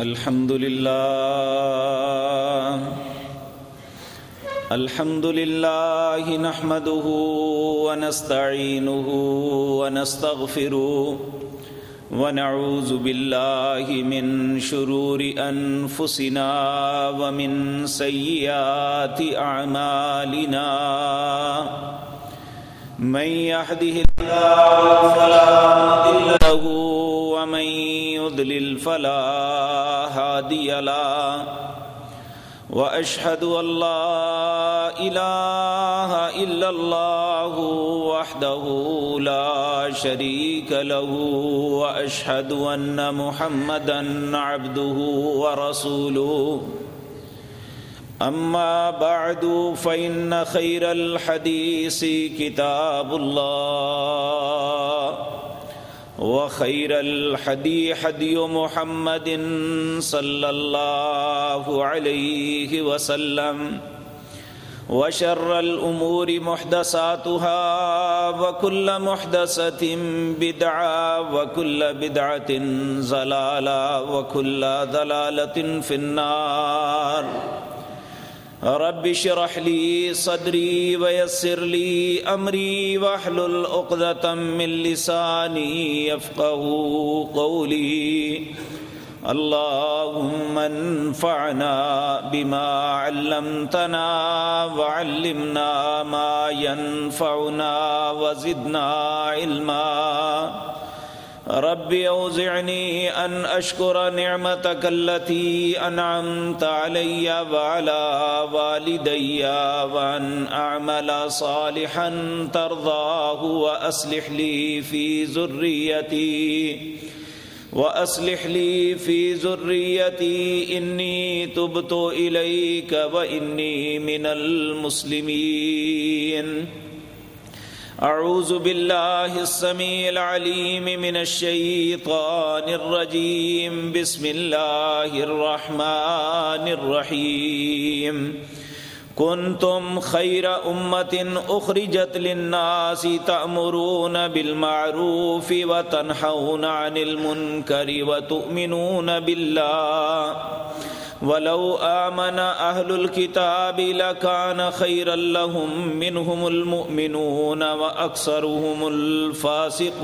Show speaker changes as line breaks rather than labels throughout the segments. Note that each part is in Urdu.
الحمد لله الحمد لله نحمده ونستعينه ونستغفره ونعوذ بالله من شرور أنفسنا ومن سيئات أعمالنا من يهده الله فلا مضل له، ومن يضلل فلا هادي له واشهد ان لا اله الا الله وحده لا شريك له واشهد ان محمدا عبده ورسوله. أما بعد، فإن خير الحديث كتاب الله. وخير الحدي حدي محمد صلى الله عليه وسلم وشر الأمور محدثاتها وكل محدثة بدعة وكل بدعة زلالة وكل ضلالة في النار رب اشرح لي صدري ويسر لي امري واحلل عقدة من لساني يفقهوا قولي. اللهم انفعنا بما علمتنا وعلمنا ما ينفعنا وزدنا علما. رب اوزعني ان اشكر نعمتك التي انعمت علي وعلى والدي وان اعمل صالحا ترضاه واصلح لي في ذريتي واصلح لي في ذريتي اني تبت اليك واني من المسلمين أعوذ بالله السميع العليم من الشيطان الرجيم. بسم الله الرحمن الرحيم. كنتم خير أمة أخرجت للناس تأمرون بالمعروف وتنحون عن المنكر وتؤمنون بالله. ولو آمن أهل الكتاب لكان خيرا لهم منهم المؤمنون وأكثرهم الفاسقون.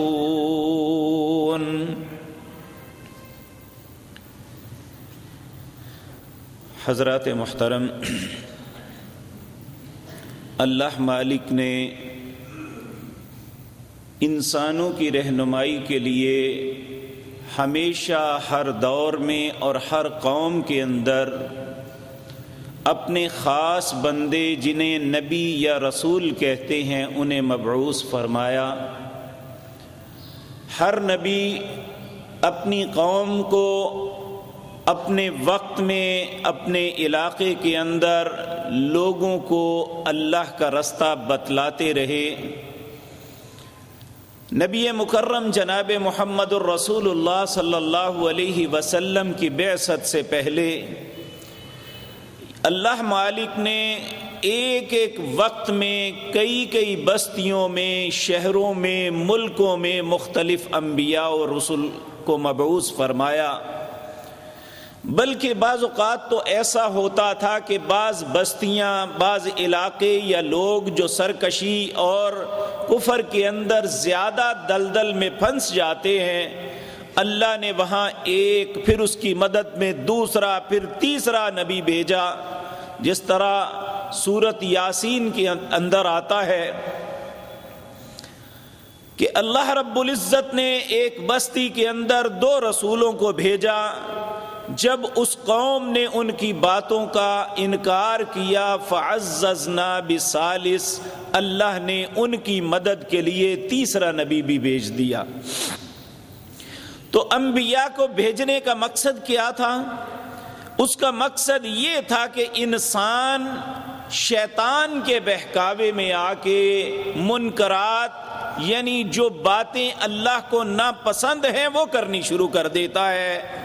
حضرات محترم، اللہ مالک نے انسانوں کی رہنمائی کے لیے ہمیشہ ہر دور میں اور ہر قوم کے اندر اپنے خاص بندے جنہیں نبی یا رسول کہتے ہیں، انہیں مبعوث فرمایا۔ ہر نبی اپنی قوم کو اپنے وقت میں، اپنے علاقے کے اندر لوگوں کو اللہ کا رستہ بتلاتے رہے۔ نبی مکرم جناب محمد الرسول اللہ صلی اللہ علیہ وسلم کی بعثت سے پہلے اللہ مالک نے ایک ایک وقت میں کئی کئی بستیوں میں، شہروں میں، ملکوں میں مختلف انبیاء و رسول کو مبعوث فرمایا۔ بلکہ بعض اوقات تو ایسا ہوتا تھا کہ بعض بستیاں، بعض علاقے یا لوگ جو سرکشی اور کفر کے اندر زیادہ دلدل میں پھنس جاتے ہیں، اللہ نے وہاں ایک پھر اس کی مدد میں دوسرا، پھر تیسرا نبی بھیجا، جس طرح صورت یاسین کے اندر آتا ہے کہ اللہ رب العزت نے ایک بستی کے اندر دو رسولوں کو بھیجا۔ جب اس قوم نے ان کی باتوں کا انکار کیا، فعززنا بسالس اللہ نے ان کی مدد کے لیے تیسرا نبی بھی بھیج دیا۔ تو انبیاء کو بھیجنے کا مقصد کیا تھا؟ اس کا مقصد یہ تھا کہ انسان شیطان کے بہکاوے میں آ کے منکرات یعنی جو باتیں اللہ کو ناپسند ہیں وہ کرنی شروع کر دیتا ہے۔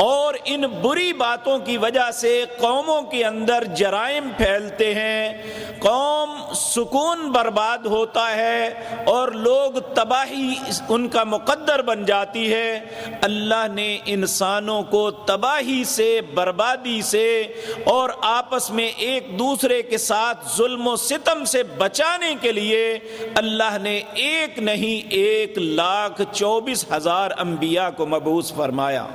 اور ان بری باتوں کی وجہ سے قوموں کے اندر جرائم پھیلتے ہیں۔ قوم سکون برباد ہوتا ہے اور لوگ تباہی ان کا مقدر بن جاتی ہے۔ اللہ نے انسانوں کو تباہی سے، بربادی سے اور آپس میں ایک دوسرے کے ساتھ ظلم و ستم سے بچانے کے لیے اللہ نے ایک نہیں، ایک لاکھ چوبیس ہزار انبیاء کو مبوس فرمایا۔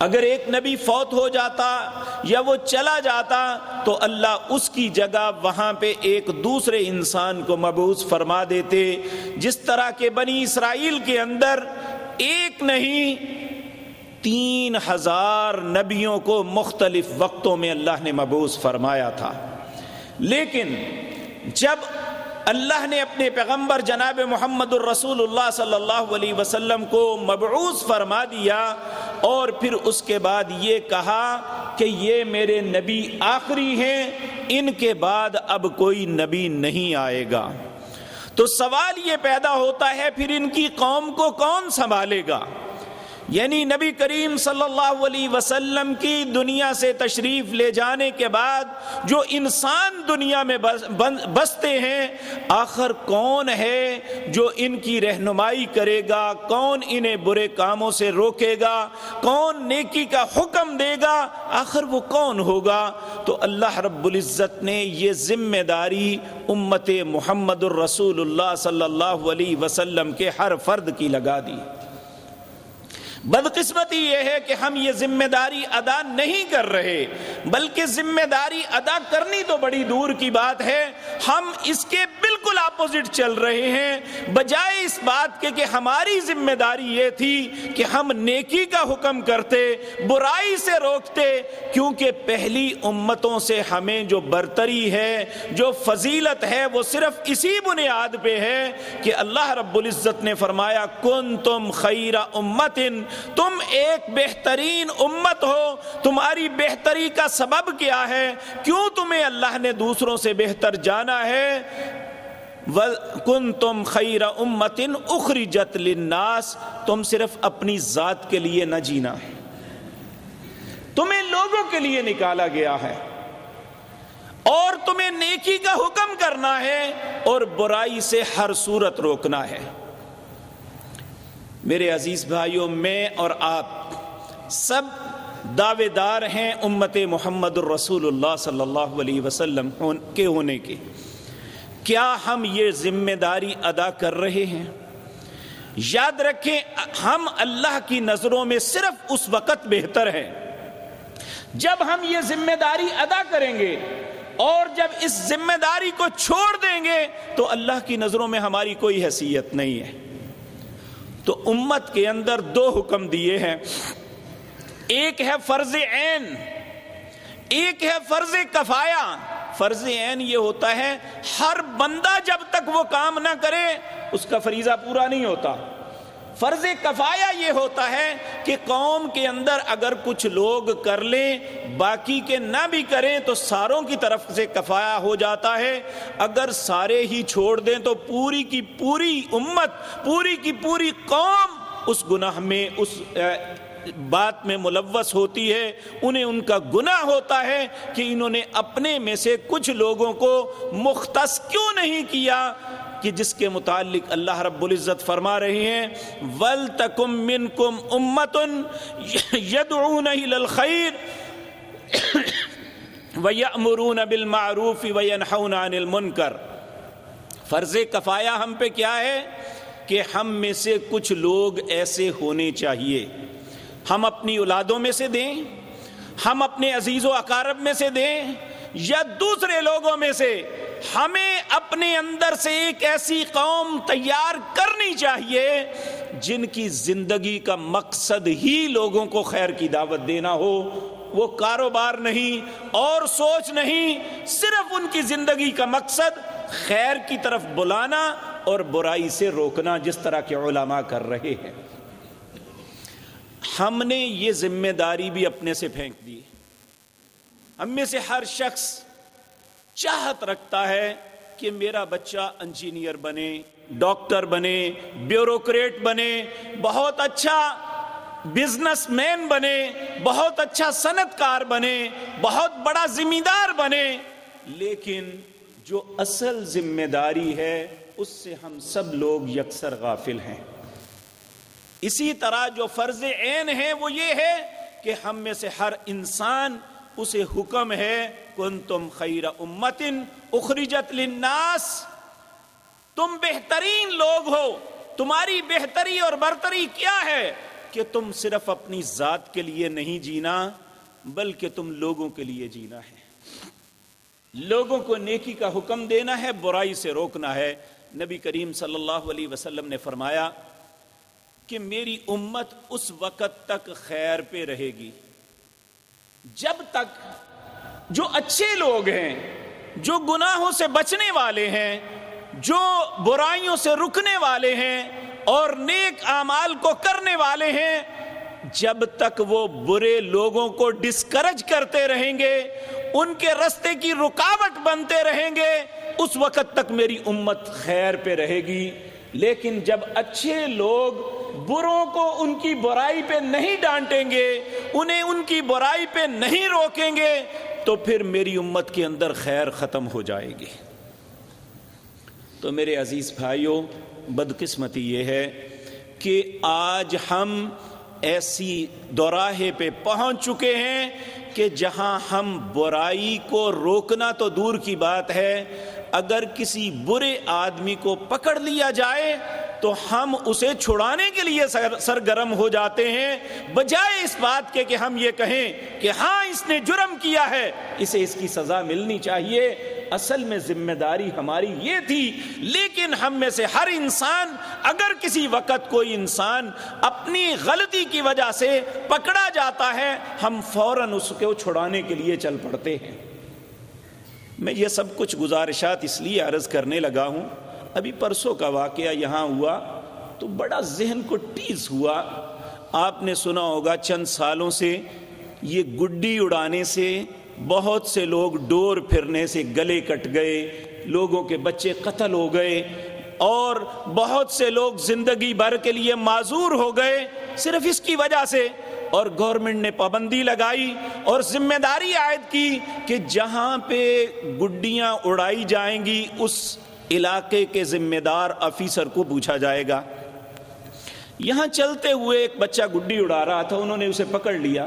اگر ایک نبی فوت ہو جاتا یا وہ چلا جاتا تو اللہ اس کی جگہ وہاں پہ ایک دوسرے انسان کو مبوس فرما دیتے۔ جس طرح کے بنی اسرائیل کے اندر ایک نہیں، تین ہزار نبیوں کو مختلف وقتوں میں اللہ نے مبوس فرمایا تھا۔ لیکن جب اللہ نے اپنے پیغمبر جناب محمد الرسول اللہ صلی اللہ علیہ وسلم کو مبعوث فرما دیا اور پھر اس کے بعد یہ کہا کہ یہ میرے نبی آخری ہیں، ان کے بعد اب کوئی نبی نہیں آئے گا۔ تو سوال یہ پیدا ہوتا ہے، پھر ان کی قوم کو کون سنبھالے گا؟ یعنی نبی کریم صلی اللہ علیہ وسلم کی دنیا سے تشریف لے جانے کے بعد جو انسان دنیا میں بستے ہیں، آخر کون ہے جو ان کی رہنمائی کرے گا؟ کون انہیں برے کاموں سے روکے گا؟ کون نیکی کا حکم دے گا؟ آخر وہ کون ہوگا؟ تو اللہ رب العزت نے یہ ذمہ داری امت محمد الرسول اللہ صلی اللہ علیہ وسلم کے ہر فرد کی لگا دی۔ بدقسمتی یہ ہے کہ ہم یہ ذمہ داری ادا نہیں کر رہے، بلکہ ذمہ داری ادا کرنی تو بڑی دور کی بات ہے۔ ہم اس کے بالکل اپوزٹ چل رہے ہیں۔ بجائے اس بات کے کہ ہماری ذمہ داری یہ تھی کہ ہم نیکی کا حکم کرتے، برائی سے روکتے، کیونکہ پہلی امتوں سے ہمیں جو برتری ہے، جو فضیلت ہے، وہ صرف اسی بنیاد پہ ہے کہ اللہ رب العزت نے فرمایا کن تم خیر امتن تم ایک بہترین امت ہو، تمہاری بہتری کا سبب کیا ہے؟ کیوں تمہیں اللہ نے دوسروں سے بہتر جانا ہے؟ کن تم خیر امتن اخری جت لناس تم صرف اپنی ذات کے لیے نہ جینا۔ ہے تمہیں لوگوں کے لیے نکالا گیا ہے۔ اور تمہیں نیکی کا حکم کرنا ہے اور برائی سے ہر صورت روکنا ہے۔ میرے عزیز بھائیوں، میں اور آپ سب دعوے دار ہیں امت محمد الرسول اللہ صلی اللہ علیہ وسلم کے ہونے کے۔ کیا ہم یہ ذمہ داری ادا کر رہے ہیں؟ یاد رکھیں، ہم اللہ کی نظروں میں صرف اس وقت بہتر ہیں۔ جب ہم یہ ذمہ داری ادا کریں گے اور جب اس ذمہ داری کو چھوڑ دیں گے، تو اللہ کی نظروں میں ہماری کوئی حیثیت نہیں ہے۔ تو امت کے اندر دو حکم دیے ہیں۔ ایک ہے فرض عین، ایک ہے فرض کفایا فرض عین یہ ہوتا ہے، ہر بندہ جب تک وہ کام نہ کرے، اس کا فریضہ پورا نہیں ہوتا۔ فرض کفایا یہ ہوتا ہے کہ قوم کے اندر اگر کچھ لوگ کر لیں، باقی کے نہ بھی کریں تو ساروں کی طرف سے کفایا ہو جاتا ہے۔ اگر سارے ہی چھوڑ دیں تو پوری کی پوری امت، پوری کی پوری قوم اس گناہ میں، اس بات میں ملوث ہوتی ہے۔ انہیں ان کا گناہ ہوتا ہے کہ انہوں نے اپنے میں سے کچھ لوگوں کو مختص کیوں نہیں کیا۔ کہ جس کے متعلق اللہ رب العزت فرما رہے ہیں، ول تکم من کم امتن یدعون الخیر ویأمرون بالمعروف وینحون عن المنکر. فرض کفایا ہم پہ کیا ہے کہ ہم میں سے کچھ لوگ ایسے ہونے چاہیے۔ ہم اپنی اولادوں میں سے دیں، ہم اپنے عزیز و اقارب میں سے دیں یا دوسرے لوگوں میں سے ہمیں اپنے اندر سے ایک ایسی قوم تیار کرنی چاہیے جن کی زندگی کا مقصد ہی لوگوں کو خیر کی دعوت دینا ہو۔ وہ کاروبار نہیں اور سوچ نہیں، صرف ان کی زندگی کا مقصد خیر کی طرف بلانا اور برائی سے روکنا، جس طرح کے علماء کر رہے ہیں۔ ہم نے یہ ذمہ داری بھی اپنے سے پھینک دی۔ ہم میں سے ہر شخص چاہت رکھتا ہے کہ میرا بچہ انجینئر بنے، ڈاکٹر بنے، بیوروکریٹ بنے، بہت اچھا بزنس مین بنے، بہت اچھا صنعت کار بنے، بہت بڑا ذمہ دار بنے۔ لیکن جو اصل ذمہ داری ہے، اس سے ہم سب لوگ یکسر غافل ہیں۔ اسی طرح جو فرض عین ہے، وہ یہ ہے کہ ہم میں سے ہر انسان اسے حکم ہے کن تم خیر امتن اخرجت للناس. تم بہترین لوگ ہو۔ تمہاری بہتری اور برتری کیا ہے؟ کہ تم صرف اپنی ذات کے لیے نہیں جینا، بلکہ تم لوگوں کے لیے جینا ہے۔ لوگوں کو نیکی کا حکم دینا ہے، برائی سے روکنا ہے۔ نبی کریم صلی اللہ علیہ وسلم نے فرمایا کہ میری امت اس وقت تک خیر پہ رہے گی۔ جب تک جو اچھے لوگ ہیں، جو گناہوں سے بچنے والے ہیں، جو برائیوں سے رکنے والے ہیں اور نیک اعمال کو کرنے والے ہیں، جب تک وہ برے لوگوں کو ڈسکرج کرتے رہیں گے، ان کے رستے کی رکاوٹ بنتے رہیں گے، اس وقت تک میری امت خیر پہ رہے گی۔ لیکن جب اچھے لوگ بروں کو ان کی برائی پہ نہیں ڈانٹیں گے، انہیں ان کی برائی پہ نہیں روکیں گے، تو پھر میری امت کے اندر خیر ختم ہو جائے گی۔ تو میرے عزیز بھائیوں، بدقسمتی یہ ہے کہ آج ہم ایسی دوراہے پہ پہنچ چکے ہیں کہ جہاں ہم برائی کو روکنا تو دور کی بات ہے، اگر کسی برے آدمی کو پکڑ لیا جائے تو ہم اسے چھڑانے کے لیے سرگرم ہو جاتے ہیں۔ بجائے اس بات کے کہ ہم یہ کہیں کہ ہاں اس نے جرم کیا ہے۔ اسے اس کی سزا ملنی چاہیے۔ اصل میں ذمہ داری ہماری یہ تھی۔ لیکن ہم میں سے ہر انسان، اگر کسی وقت کوئی انسان اپنی غلطی کی وجہ سے پکڑا جاتا ہے، ہم فوراً اس کو چھڑانے کے لیے چل پڑتے ہیں۔ میں یہ سب کچھ گزارشات اس لیے عرض کرنے لگا ہوں ابھی پرسوں کا واقعہ یہاں ہوا تو بڑا ذہن کو ٹیز ہوا۔ آپ نے سنا ہوگا چند سالوں سے یہ گڈی اڑانے سے بہت سے لوگ ڈور پھرنے سے گلے کٹ گئے، لوگوں کے بچے قتل ہو گئے اور بہت سے لوگ زندگی بھر کے لیے معذور ہو گئے صرف اس کی وجہ سے۔ اور گورنمنٹ نے پابندی لگائی اور ذمہ داری عائد کی کہ جہاں پہ گڈیاں اڑائی جائیں گی، اس علاقے کے ذمہ دار آفیسر کو پوچھا جائے گا۔ یہاں چلتے ہوئے ایک بچہ گڈی اڑا رہا تھا، انہوں نے اسے پکڑ لیا۔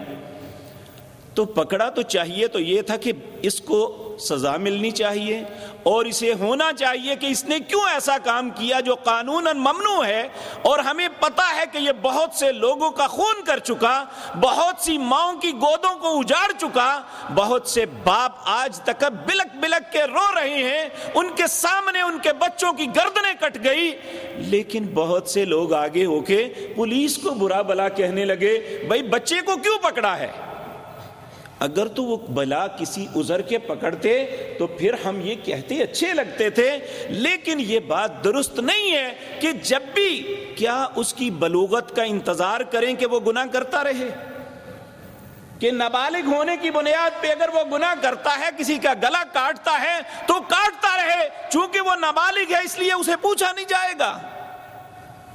تو پکڑا تو چاہیے تو یہ تھا کہ اس کو سزا ملنی چاہیے اور اسے ہونا چاہیے کہ اس نے کیوں ایسا کام کیا جو قانون ممنوع ہے اور ہمیں پتا ہے کہ یہ بہت سے لوگوں کا خون کر چکا، بہت سی ماؤں کی گودوں کو اجاڑ چکا، بہت سے باپ آج تک بلک بلک کے رو رہے ہیں، ان کے سامنے ان کے بچوں کی گردنیں کٹ گئی۔ لیکن بہت سے لوگ آگے ہو کے پولیس کو برا بلا کہنے لگے، بھائی بچے کو کیوں پکڑا ہے؟ اگر تو وہ بلا کسی ازر کے پکڑتے تو پھر ہم یہ کہتے اچھے لگتے تھے، لیکن یہ بات درست نہیں ہے کہ جب بھی کیا اس کی بلوغت کا انتظار کریں کہ وہ گناہ کرتا رہے۔ کہ نابالغ ہونے کی بنیاد پہ اگر وہ گناہ کرتا ہے، کسی کا گلا کاٹتا ہے تو کاٹتا رہے، چونکہ وہ نابالغ ہے، اس لیے اسے پوچھا نہیں جائے گا۔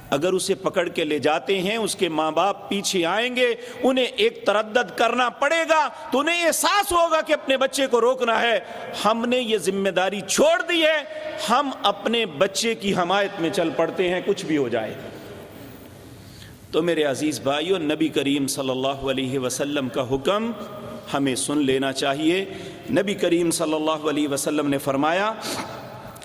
اگر اسے پکڑ کے لے جاتے ہیں، اس کے ماں باپ پیچھے آئیں گے، انہیں ایک تردد کرنا پڑے گا، تو انہیں احساس ہوگا کہ اپنے بچے کو روکنا ہے۔ ہم نے یہ ذمہ داری چھوڑ دی ہے، ہم اپنے بچے کی حمایت میں چل پڑتے ہیں، کچھ بھی ہو جائے۔ تو میرے عزیز بھائیو، نبی کریم صلی اللہ علیہ وسلم کا حکم ہمیں سن لینا چاہیے۔ نبی کریم صلی اللہ علیہ وسلم نے فرمایا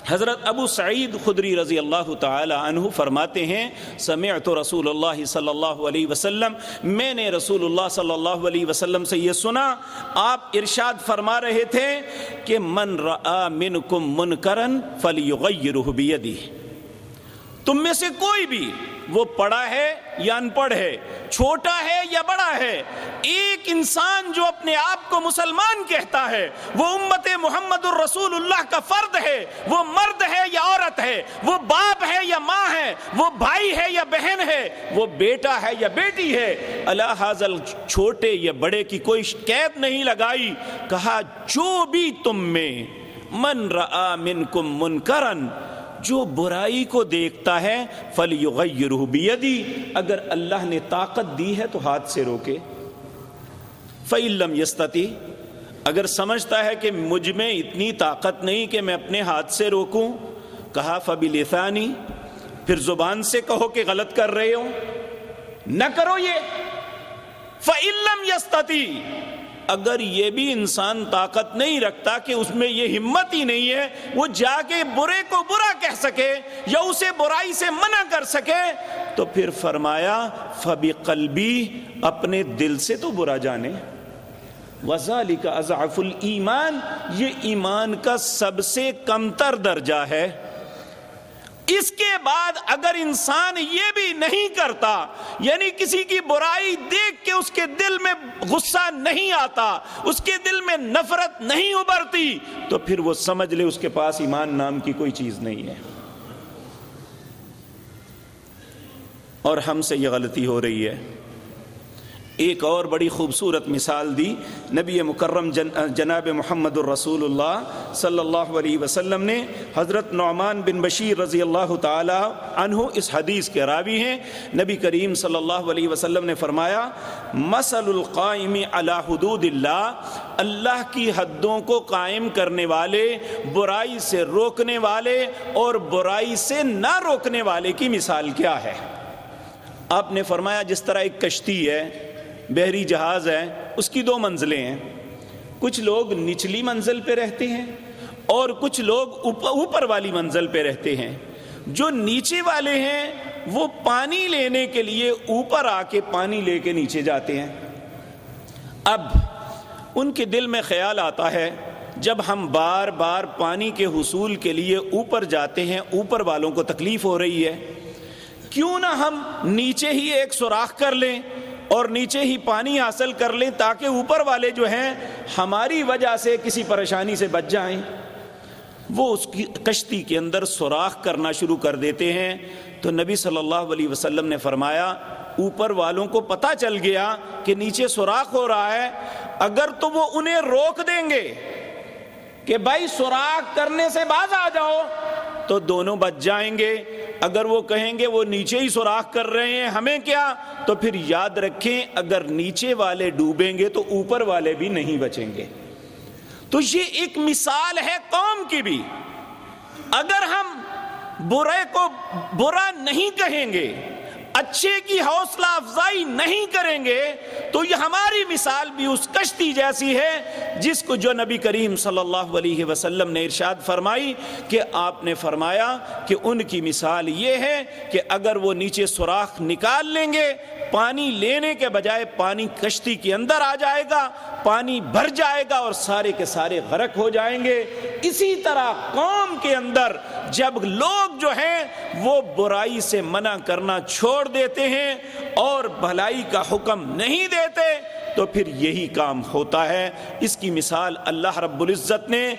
حضرت ابو سعید خدری رضی اللہ تعالی عنہ فرماتے ہیں، سمعت رسول اللہ صلی اللہ علیہ وسلم، میں نے رسول اللہ صلی اللہ علیہ وسلم سے یہ سنا، آپ ارشاد فرما رہے تھے کہ من رآ منکم منکرن فلیغیرہ بیدی تم میں سے کوئی بھی وہ پڑھا ہے یا ان پڑھ ہے؟ چھوٹا ہے یا بڑا ہے؟ ایک انسان جو اپنے آپ کو مسلمان کہتا ہے، وہ امت محمد الرسول اللہ کا فرد ہے۔ وہ مرد ہے یا عورت ہے؟ وہ باپ ہے یا ماں ہے؟ وہ بھائی ہے یا بہن ہے؟ وہ بیٹا ہے یا بیٹی ہے؟ اللہ حاضل چھوٹے یا بڑے کی کوئی قید نہیں لگائی۔ کہا، جو بھی تم میں، من رآ منکم منکرن جو برائی کو دیکھتا ہے فل بیدی اگر اللہ نے طاقت دی ہے تو ہاتھ سے روکے۔ فعلم یستتی اگر سمجھتا ہے کہ مجھ میں اتنی طاقت نہیں کہ میں اپنے ہاتھ سے روکوں، کہا فبی لسانی پھر زبان سے کہو کہ غلط کر رہے ہو نہ کرو یہ۔ فعلم یستتی اگر یہ بھی انسان طاقت نہیں رکھتا کہ اس میں یہ ہمت ہی نہیں ہے، وہ جا کے برے کو برا کہہ سکے یا اسے برائی سے منع کر سکے، تو پھر فرمایا فبی قلبی، اپنے دل سے تو برا جانے۔ وزالی کا اضاف المان یہ ایمان کا سب سے کمتر درجہ ہے۔ اس کے بعد اگر انسان یہ بھی نہیں کرتا یعنی کسی کی برائی دیکھ کے اس کے دل میں غصہ نہیں آتا، اس کے دل میں نفرت نہیں ابھرتی، تو پھر وہ سمجھ لے اس کے پاس ایمان نام کی کوئی چیز نہیں ہے۔ اور ہم سے یہ غلطی ہو رہی ہے۔ ایک اور بڑی خوبصورت مثال دی نبی مکرم جن جناب محمد الرسول اللہ صلی اللہ علیہ وسلم نے حضرت نعمان بن بشیر رضی اللہ تعالی عنہ اس حدیث کے راوی ہیں۔ نبی کریم صلی اللہ علیہ وسلم نے فرمایا، مسل القائم علی حدود اللہ اللہ کی حدوں کو قائم کرنے والے، برائی سے روکنے والے اور برائی سے نہ روکنے والے کی مثال کیا ہے؟ آپ نے فرمایا، جس طرح ایک کشتی ہے بحری جہاز ہے اس کی دو منزلیں ہیں۔ کچھ لوگ نچلی منزل پہ رہتے ہیں اور کچھ لوگ اوپر والی منزل پہ رہتے ہیں۔ جو نیچے والے ہیں، وہ پانی لینے کے لیے اوپر آ کے پانی لے کے نیچے جاتے ہیں۔ اب ان کے دل میں خیال آتا ہے، جب ہم بار بار پانی کے حصول کے لیے اوپر جاتے ہیں، اوپر والوں کو تکلیف ہو رہی ہے۔ کیوں نہ ہم نیچے ہی ایک سوراخ کر لیں۔ اور نیچے ہی پانی حاصل کر لیں تاکہ اوپر والے جو ہیں ہماری وجہ سے کسی پریشانی سے بچ جائیں۔ وہ اس کی کشتی کے اندر سوراخ کرنا شروع کر دیتے ہیں۔ تو نبی صلی اللہ علیہ وسلم نے فرمایا، اوپر والوں کو پتا چل گیا کہ نیچے سوراخ ہو رہا ہے۔ اگر تو وہ انہیں روک دیں گے کہ بھائی سوراخ کرنے سے باز آ جاؤ، تو دونوں بچ جائیں گے۔ اگر وہ کہیں گے وہ نیچے ہی سوراخ کر رہے ہیں، ہمیں کیا؟ تو پھر یاد رکھیں، اگر نیچے والے ڈوبیں گے تو اوپر والے بھی نہیں بچیں گے۔ تو یہ ایک مثال ہے قوم کی بھی۔ اگر ہم برے کو برا نہیں کہیں گے اچھے کی حوصلہ افزائی نہیں کریں گے، تو یہ ہماری مثال بھی اس کشتی جیسی ہے، جس کو جو نبی کریم صلی اللہ علیہ وسلم نے ارشاد فرمائی کہ آپ نے فرمایا کہ ان کی مثال یہ ہے کہ اگر وہ نیچے سوراخ نکال لیں گے، پانی لینے کے بجائے پانی کشتی کے اندر آ جائے گا، پانی بھر جائے گا اور سارے کے سارے غرق ہو جائیں گے۔ اسی طرح قوم کے اندر جب لوگ جو ہیں، وہ برائی سے منع کرنا چھوڑ دیتے ہیں اور بھلائی کا حکم نہیں دیتے، تو پھر یہی کام ہوتا ہے۔ اس کی مثال اللہ رب العزت نے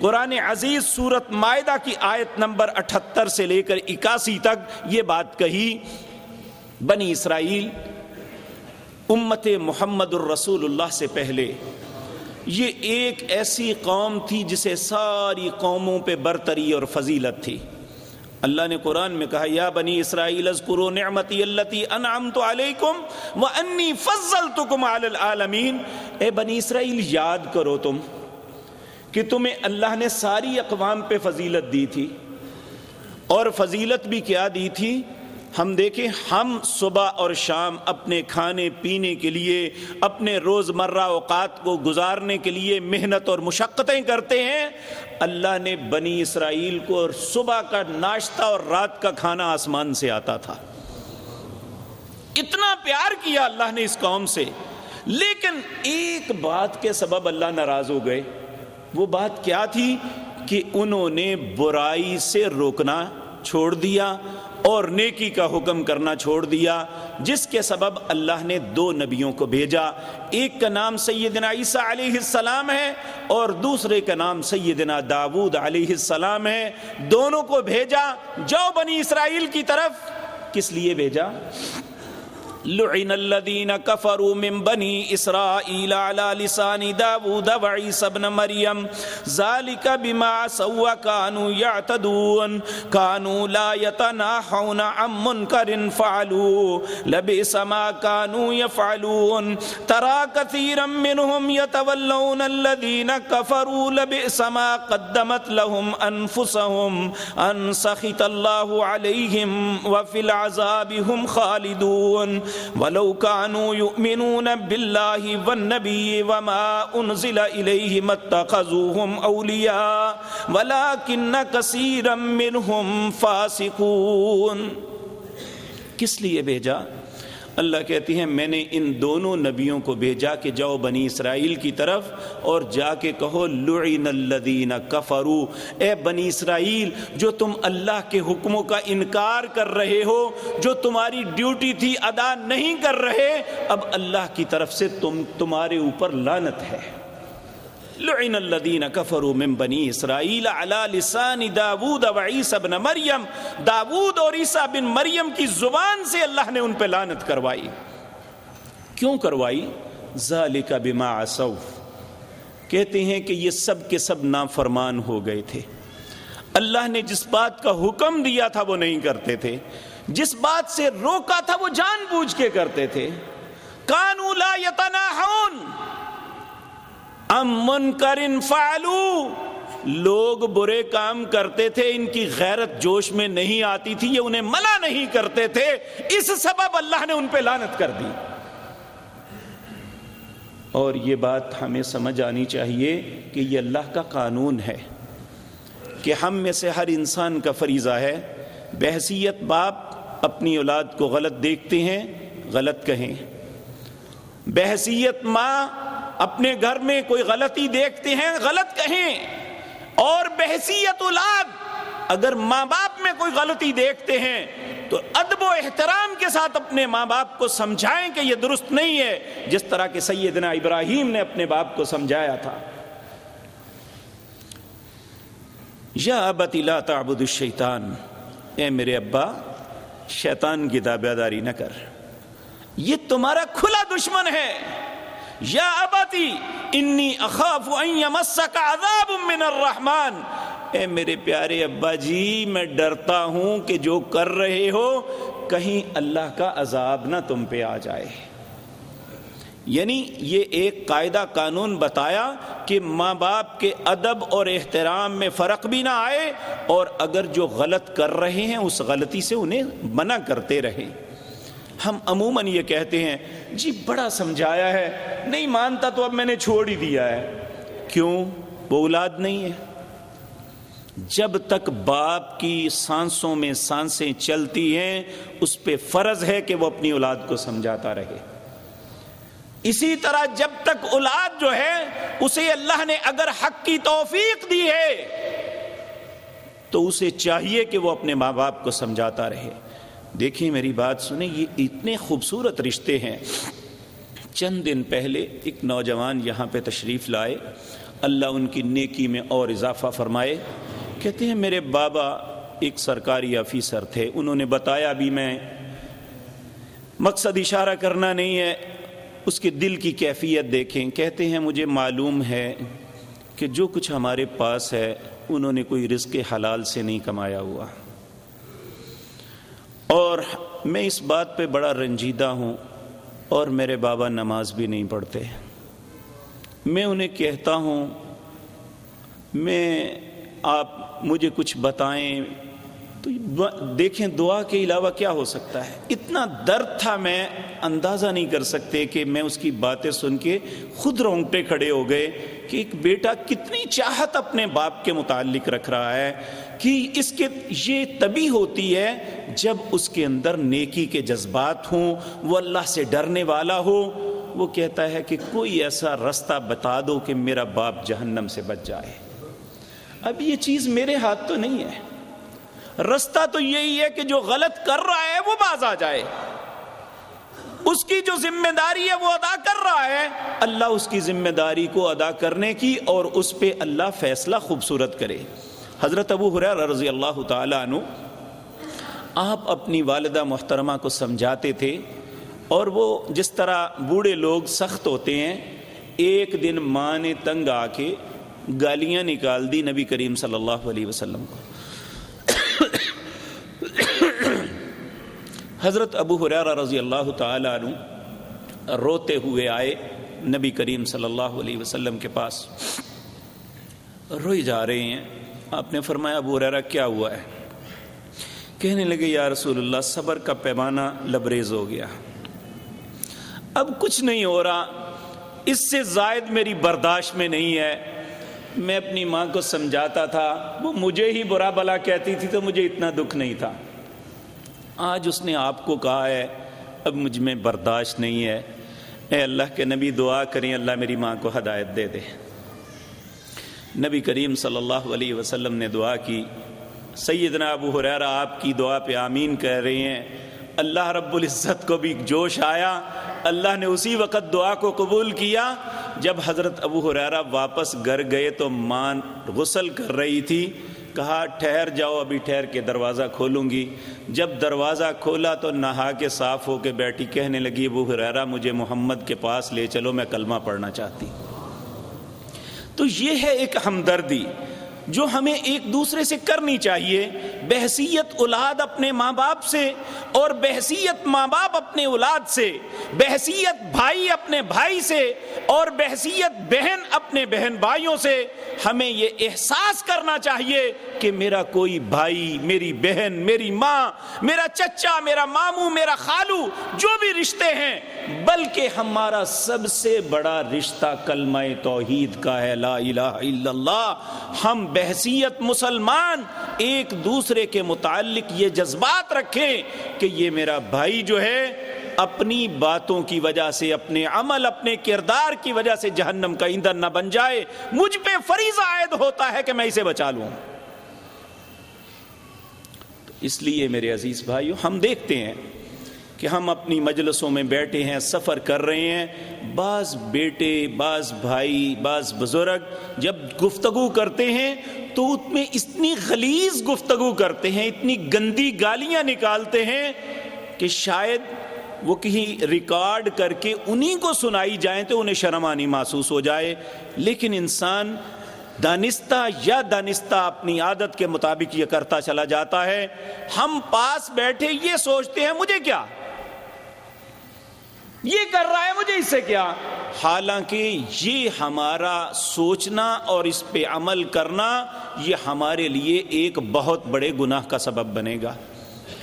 قرآن عزیز سورت معدہ کی آیت نمبر اٹھتر سے لے کر اکاسی تک یہ بات کہی، بنی اسرائیل، امت محمد الرسول اللہ سے پہلے، یہ ایک ایسی قوم تھی جسے ساری قوموں پہ برتری اور فضیلت تھی۔ اللہ نے قرآن میں کہا، یا بنی اسرائیل اذکروا نعمتی اللتی انعمت علیکم وانی فضلتکم علی العالمین. اے بنی اسرائیل، یاد کرو تم کہ تمہیں اللہ نے ساری اقوام پہ فضیلت دی تھی۔ اور فضیلت بھی کیا دی تھی؟ ہم دیکھیں، ہم صبح اور شام اپنے کھانے پینے کے لیے، اپنے روز مرہ اوقات کو گزارنے کے لیے محنت اور مشقتیں کرتے ہیں۔ اللہ نے بنی اسرائیل کو اور صبح کا ناشتہ اور رات کا کھانا آسمان سے آتا تھا۔ اتنا پیار کیا اللہ نے اس قوم سے۔ لیکن ایک بات کے سبب اللہ ناراض ہو گئے۔ وہ بات کیا تھی کہ انہوں نے برائی سے روکنا چھوڑ دیا اور نیکی کا حکم کرنا چھوڑ دیا، جس کے سبب اللہ نے دو نبیوں کو بھیجا۔ ایک کا نام سیدنا عیسیٰ علیہ السلام ہے اور دوسرے کا نام سیدنا داود علیہ السلام ہے۔ دونوں کو بھیجا جو بنی اسرائیل کی طرف۔ کس لیے بھیجا؟ لعن الذين كفروا من بني إسرائيل على لسان داود وعيسى بن مريم. ذلك بما سوى كانوا يعتدون. كانوا لا يتناحون عن منكر فعلوا. لبئس ما كانوا يفعلون. ترى كثيرا منهم يتولون الذين كفروا. لبئس ما قدمت لهم أنفسهم. أن سخط الله عليهم وفي العذاب هم خالدون. ولو كانوا يؤمنون بالله والنبي وما انزل ما اتخذوهم اولياء ولكن كثيرا منهم فاسقون. کس لیے بھیجا؟ اللہ کہتی ہیں، میں نے ان دونوں نبیوں کو بھیجا کہ جاؤ بنی اسرائیل کی طرف اور جا کے کہو، لعن الذین کفرو اے بنی اسرائیل، جو تم اللہ کے حکموں کا انکار کر رہے ہو، جو تمہاری ڈیوٹی تھی ادا نہیں کر رہے، اب اللہ کی طرف سے تم، تمہارے اوپر لانت ہے۔ لعن الذين كفروا من بني اسرائيل على لسان داوود وعيسى ابن مريم. داوود اور عیسیٰ بن مریم کی زبان سے اللہ نے ان پہ لعنت کروائی. کیوں کروائی؟ ذالک بما عصوا. کہتے ہیں کہ یہ سب کے سب نافرمان ہو گئے تھے. اللہ نے جس بات کا حکم دیا تھا وہ نہیں کرتے تھے. جس بات سے روکا تھا وہ جان بوجھ کے کرتے تھے. کانو لا یتناہون. امن کرن فعلو۔ لوگ برے کام کرتے تھے، ان کی غیرت جوش میں نہیں آتی تھی، یہ انہیں ملا نہیں کرتے تھے۔ اس سبب اللہ نے ان پہ لانت کر دی۔ اور یہ بات ہمیں سمجھ آنی چاہیے کہ یہ اللہ کا قانون ہے کہ ہم میں سے ہر انسان کا فریضہ ہے۔ بحثیت باپ اپنی اولاد کو غلط دیکھتے ہیں، غلط کہیں۔ بحثیت ماں اپنے گھر میں کوئی غلطی دیکھتے ہیں، غلط کہیں۔ اور بحثیت اولاد، اگر ماں باپ میں کوئی غلطی دیکھتے ہیں، تو ادب و احترام کے ساتھ اپنے ماں باپ کو سمجھائیں کہ یہ درست نہیں ہے، جس طرح کہ سیدنا ابراہیم نے اپنے باپ کو سمجھایا تھا۔ یا ابت لا تعبد الشیطان۔ اے میرے ابا، شیطان کی داری نہ کر۔ یہ تمہارا کھلا دشمن ہے۔ یا ابتی انی اخاف ان یمسک عذاب من الرحمن اے میرے پیارے ابا جی میں ڈرتا ہوں کہ جو کر رہے ہو کہیں اللہ کا عذاب نہ تم پہ آ جائے یعنی یہ ایک قاعدہ قانون بتایا کہ ماں باپ کے ادب اور احترام میں فرق بھی نہ آئے اور اگر جو غلط کر رہے ہیں، اس غلطی سے انہیں منع کرتے رہیں۔ ہم عموماً یہ کہتے ہیں جی بڑا سمجھایا ہے۔ نہیں مانتا تو اب میں نے چھوڑ ہی دیا ہے۔ کیوں؟ وہ اولاد نہیں ہے۔ جب تک باپ کی سانسوں میں سانسیں چلتی ہیں، اس پہ فرض ہے کہ وہ اپنی اولاد کو سمجھاتا رہے۔ اسی طرح جب تک اولاد جو ہے، اسے اللہ نے اگر حق کی توفیق دی ہے، تو اسے چاہیے کہ وہ اپنے ماں باپ کو سمجھاتا رہے۔ دیکھیں میری بات سنیں، یہ اتنے خوبصورت رشتے ہیں۔ چند دن پہلے ایک نوجوان یہاں پہ تشریف لائے۔ اللہ ان کی نیکی میں اور اضافہ فرمائے۔ کہتے ہیں، میرے بابا ایک سرکاری آفیسر تھے۔ انہوں نے بتایا بھی میں مقصد اشارہ کرنا نہیں ہے، اس کے دل کی کیفیت دیکھیں۔ کہتے ہیں، مجھے معلوم ہے کہ جو کچھ ہمارے پاس ہے، انہوں نے کوئی رزق حلال سے نہیں کمایا ہوا۔ اور میں اس بات پہ بڑا رنجیدہ ہوں اور میرے بابا نماز بھی نہیں پڑھتے۔ میں انہیں کہتا ہوں، میں آپ مجھے کچھ بتائیں۔ تو دیکھیں دعا کے علاوہ کیا ہو سکتا ہے۔ اتنا درد تھا میں اندازہ نہیں کر سکتے کہ میں اس کی باتیں سن کے خود رونگٹے کھڑے ہو گئے کہ ایک بیٹا کتنی چاہت اپنے باپ کے متعلق رکھ رہا ہے۔ کہ اس کے یہ تبھی ہوتی ہے جب اس کے اندر نیکی کے جذبات ہوں، وہ اللہ سے ڈرنے والا ہو۔ وہ کہتا ہے کہ کوئی ایسا رستہ بتا دو کہ میرا باپ جہنم سے بچ جائے۔ اب یہ چیز میرے ہاتھ تو نہیں ہے۔ رستہ تو یہی ہے کہ جو غلط کر رہا ہے وہ باز آ جائے۔ اس کی جو ذمہ داری ہے وہ ادا کر رہا ہے۔ اللہ اس کی ذمہ داری کو ادا کرنے کی اور اس پہ اللہ فیصلہ خوبصورت کرے۔ حضرت ابو حریر رضی اللہ تعالیٰ عنہ آپ اپنی والدہ محترمہ کو سمجھاتے تھے اور وہ جس طرح بوڑھے لوگ سخت ہوتے ہیں، ایک دن ماں نے تنگ آ کے گالیاں نکال دی نبی کریم صلی اللہ علیہ وسلم کو۔ حضرت ابو حریرہ رضی اللہ تعالیٰ عنہ روتے ہوئے آئے نبی کریم صلی اللہ علیہ وسلم کے پاس۔ روئی جا رہے ہیں۔ آپ نے فرمایا، ابو حریرہ کیا ہوا ہے؟ کہنے لگے، یا رسول اللہ، صبر کا پیمانہ لبریز ہو گیا۔ اب کچھ نہیں ہو رہا، اس سے زائد میری برداشت میں نہیں ہے۔ میں اپنی ماں کو سمجھاتا تھا، وہ مجھے ہی برا بلا کہتی تھی تو مجھے اتنا دکھ نہیں تھا۔ آج اس نے آپ کو کہا ہے، اب مجھ میں برداشت نہیں ہے۔ اے اللہ کے نبی، دعا کریں، اللہ میری ماں کو ہدایت دے دے۔ نبی کریم صلی اللہ علیہ وسلم نے دعا کی۔ سیدنا ابو حریرہ آپ کی دعا پہ آمین کہہ رہے ہیں۔ اللہ رب العزت کو بھی جوش آیا۔ اللہ نے اسی وقت دعا کو قبول کیا۔ جب حضرت ابو حریرہ واپس گھر گئے تو ماں غسل کر رہی تھی۔ کہا، ٹھہر جاؤ، ابھی ٹھہر کے دروازہ کھولوں گی۔ جب دروازہ کھولا تو نہا کے صاف ہو کے بیٹھی۔ کہنے لگی، ابو حریرہ مجھے محمد کے پاس لے چلو، میں کلمہ پڑھنا چاہتی تو یہ ہے ایک ہمدردی جو ہمیں ایک دوسرے سے کرنی چاہیے۔ بحثیت اولاد اپنے ماں باپ سے اور بحثیت ماں باپ اپنے اولاد سے، بحثیت بھائی اپنے بھائی سے اور بحثیت بہن اپنے بہن بھائیوں سے ہمیں یہ احساس کرنا چاہیے کہ میرا کوئی بھائی، میری بہن، میری ماں، میرا چچا، میرا ماموں، میرا خالو، جو بھی رشتے ہیں، بلکہ ہمارا سب سے بڑا رشتہ کلمہ توحید کا ہے۔ لا الہ الا اللہ۔ ہم بحثیت مسلمان ایک دوسرے کے متعلق یہ جذبات رکھیں کہ یہ میرا بھائی جو ہے، اپنی باتوں کی وجہ سے، اپنے عمل، اپنے کردار کی وجہ سے جہنم کا ایندھن نہ بن جائے۔ مجھ پہ فریضہ عائد ہوتا ہے کہ میں اسے بچا لوں۔ اس لیے میرے عزیز بھائیو، ہم دیکھتے ہیں کہ ہم اپنی مجلسوں میں بیٹھے ہیں، سفر کر رہے ہیں۔ بعض بیٹے، بعض بھائی، بعض بزرگ جب گفتگو کرتے ہیں تو اس میں اتنی خلیز گفتگو کرتے ہیں، اتنی گندی گالیاں نکالتے ہیں کہ شاید وہ کہیں ریکارڈ کر کے انہی کو سنائی جائیں تو انہیں شرمانی محسوس ہو جائے۔ لیکن انسان دانستہ یا دانستہ اپنی عادت کے مطابق یہ کرتا چلا جاتا ہے۔ ہم پاس بیٹھے یہ سوچتے ہیں، مجھے کیا؟ یہ کر رہا ہے مجھے اس سے کیا؟ حالانکہ یہ ہمارا سوچنا اور اس پہ عمل کرنا یہ ہمارے لیے ایک بہت بڑے گناہ کا سبب بنے گا۔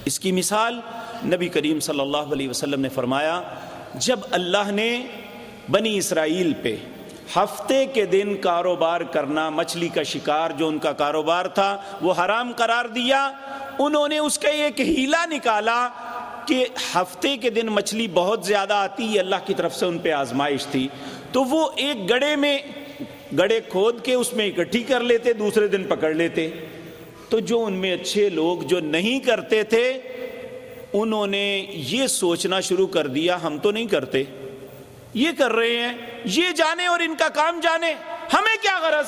اس کی مثال نبی کریم صلی اللہ علیہ وسلم نے فرمایا، جب اللہ نے بنی اسرائیل پہ ہفتے کے دن کاروبار کرنا، مچھلی کا شکار جو ان کا کاروبار تھا، وہ حرام قرار دیا، انہوں نے اس کا ایک ہیلا نکالا کہ ہفتے کے دن مچھلی بہت زیادہ آتی ہے اللہ کی طرف سے ان پہ آزمائش تھی۔ تو وہ ایک گڑے میں گڑے کھود کے اس میں اکٹھی کر لیتے، دوسرے دن پکڑ لیتے۔ تو جو ان میں اچھے لوگ جو نہیں کرتے تھے، انہوں نے یہ سوچنا شروع کر دیا، ہم تو نہیں کرتے۔ یہ کر رہے ہیں، یہ جانے اور ان کا کام جانے، ہمیں کیا غرض؟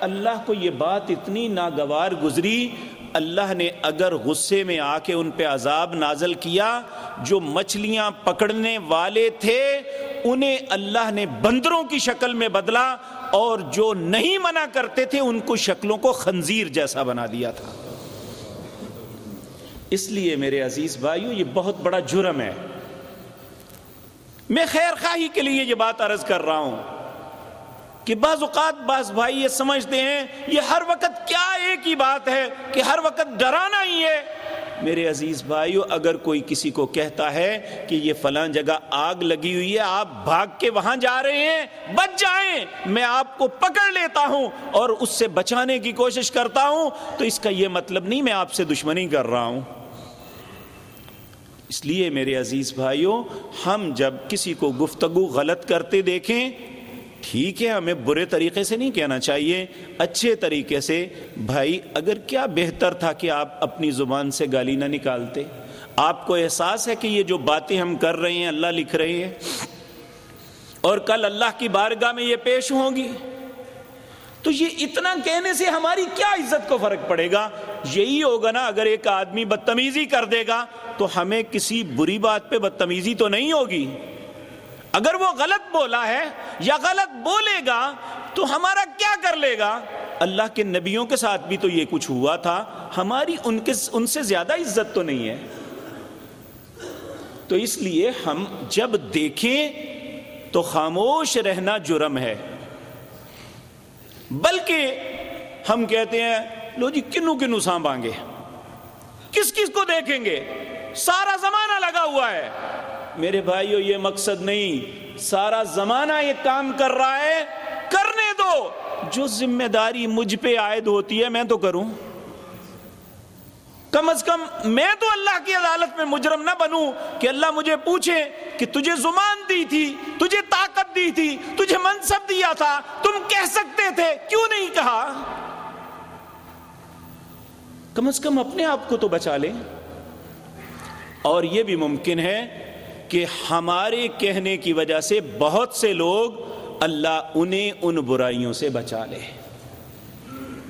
اللہ کو یہ بات اتنی ناگوار گزری اللہ نے اگر غصے میں آ کے ان پہ عذاب نازل کیا، جو مچھلیاں پکڑنے والے تھے، انہیں اللہ نے بندروں کی شکل میں بدلا اور جو نہیں منع کرتے تھے، ان کو شکلوں کو خنزیر جیسا بنا دیا تھا۔ اس لیے میرے عزیز بھائیو، یہ بہت بڑا جرم ہے۔ میں خیر خواہی کے لیے یہ بات عرض کر رہا ہوں۔ کہ بعض اوقات بعض بھائی یہ سمجھتے ہیں، یہ ہر وقت کیا ایک ہی بات ہے کہ ہر وقت ڈرانا ہی ہے۔ میرے عزیز بھائیو، اگر کوئی کسی کو کہتا ہے کہ یہ فلاں جگہ آگ لگی ہوئی ہے، آپ بھاگ کے وہاں جا رہے ہیں، بچ جائیں۔ میں آپ کو پکڑ لیتا ہوں اور اس سے بچانے کی کوشش کرتا ہوں۔ تو اس کا یہ مطلب نہیں میں آپ سے دشمنی کر رہا ہوں۔ اس لیے میرے عزیز بھائیوں ہم جب کسی کو گفتگو غلط کرتے دیکھیں ٹھیک ہے، ہمیں برے طریقے سے نہیں کہنا چاہیے، اچھے طریقے سے۔ بھائی، اگر کیا بہتر تھا کہ آپ اپنی زبان سے گالی نہ نکالتے؟ آپ کو احساس ہے کہ یہ جو باتیں ہم کر رہے ہیں، اللہ لکھ رہے ہیں۔ اور کل اللہ کی بارگاہ میں یہ پیش ہوں گی۔ تو یہ اتنا کہنے سے ہماری کیا عزت کو فرق پڑے گا؟ یہی ہوگا نا، اگر ایک آدمی بدتمیزی کر دے گا، تو ہمیں کسی بری بات پہ بدتمیزی تو نہیں ہوگی۔ اگر وہ غلط بولا ہے یا غلط بولے گا تو ہمارا کیا کر لے گا؟ اللہ کے نبیوں کے ساتھ بھی تو یہ کچھ ہوا تھا۔ ہماری ان کے ان سے زیادہ عزت تو نہیں ہے۔ تو اس لیے ہم جب دیکھیں تو خاموش رہنا جرم ہے۔ بلکہ ہم کہتے ہیں، لو جی کنو کنو سانبھیں گے کس کس کو دیکھیں گے؟ سارا زمانہ لگا ہوا ہے۔ میرے بھائیو، یہ مقصد نہیں۔ سارا زمانہ یہ کام کر رہا ہے، کرنے دو۔ جو ذمہ داری مجھ پہ عائد ہوتی ہے، میں تو کروں۔ کم از کم میں تو اللہ کی عدالت میں مجرم نہ بنوں کہ اللہ مجھے پوچھے کہ تجھے زمان دی تھی، تجھے طاقت دی تھی، تجھے منصب دیا تھا۔ تم کہہ سکتے تھے، کیوں نہیں کہا؟ کم از کم اپنے آپ کو تو بچا لیں اور یہ بھی ممکن ہے کہ ہمارے کہنے کی وجہ سے بہت سے لوگ اللہ انہیں ان برائیوں سے بچا لے۔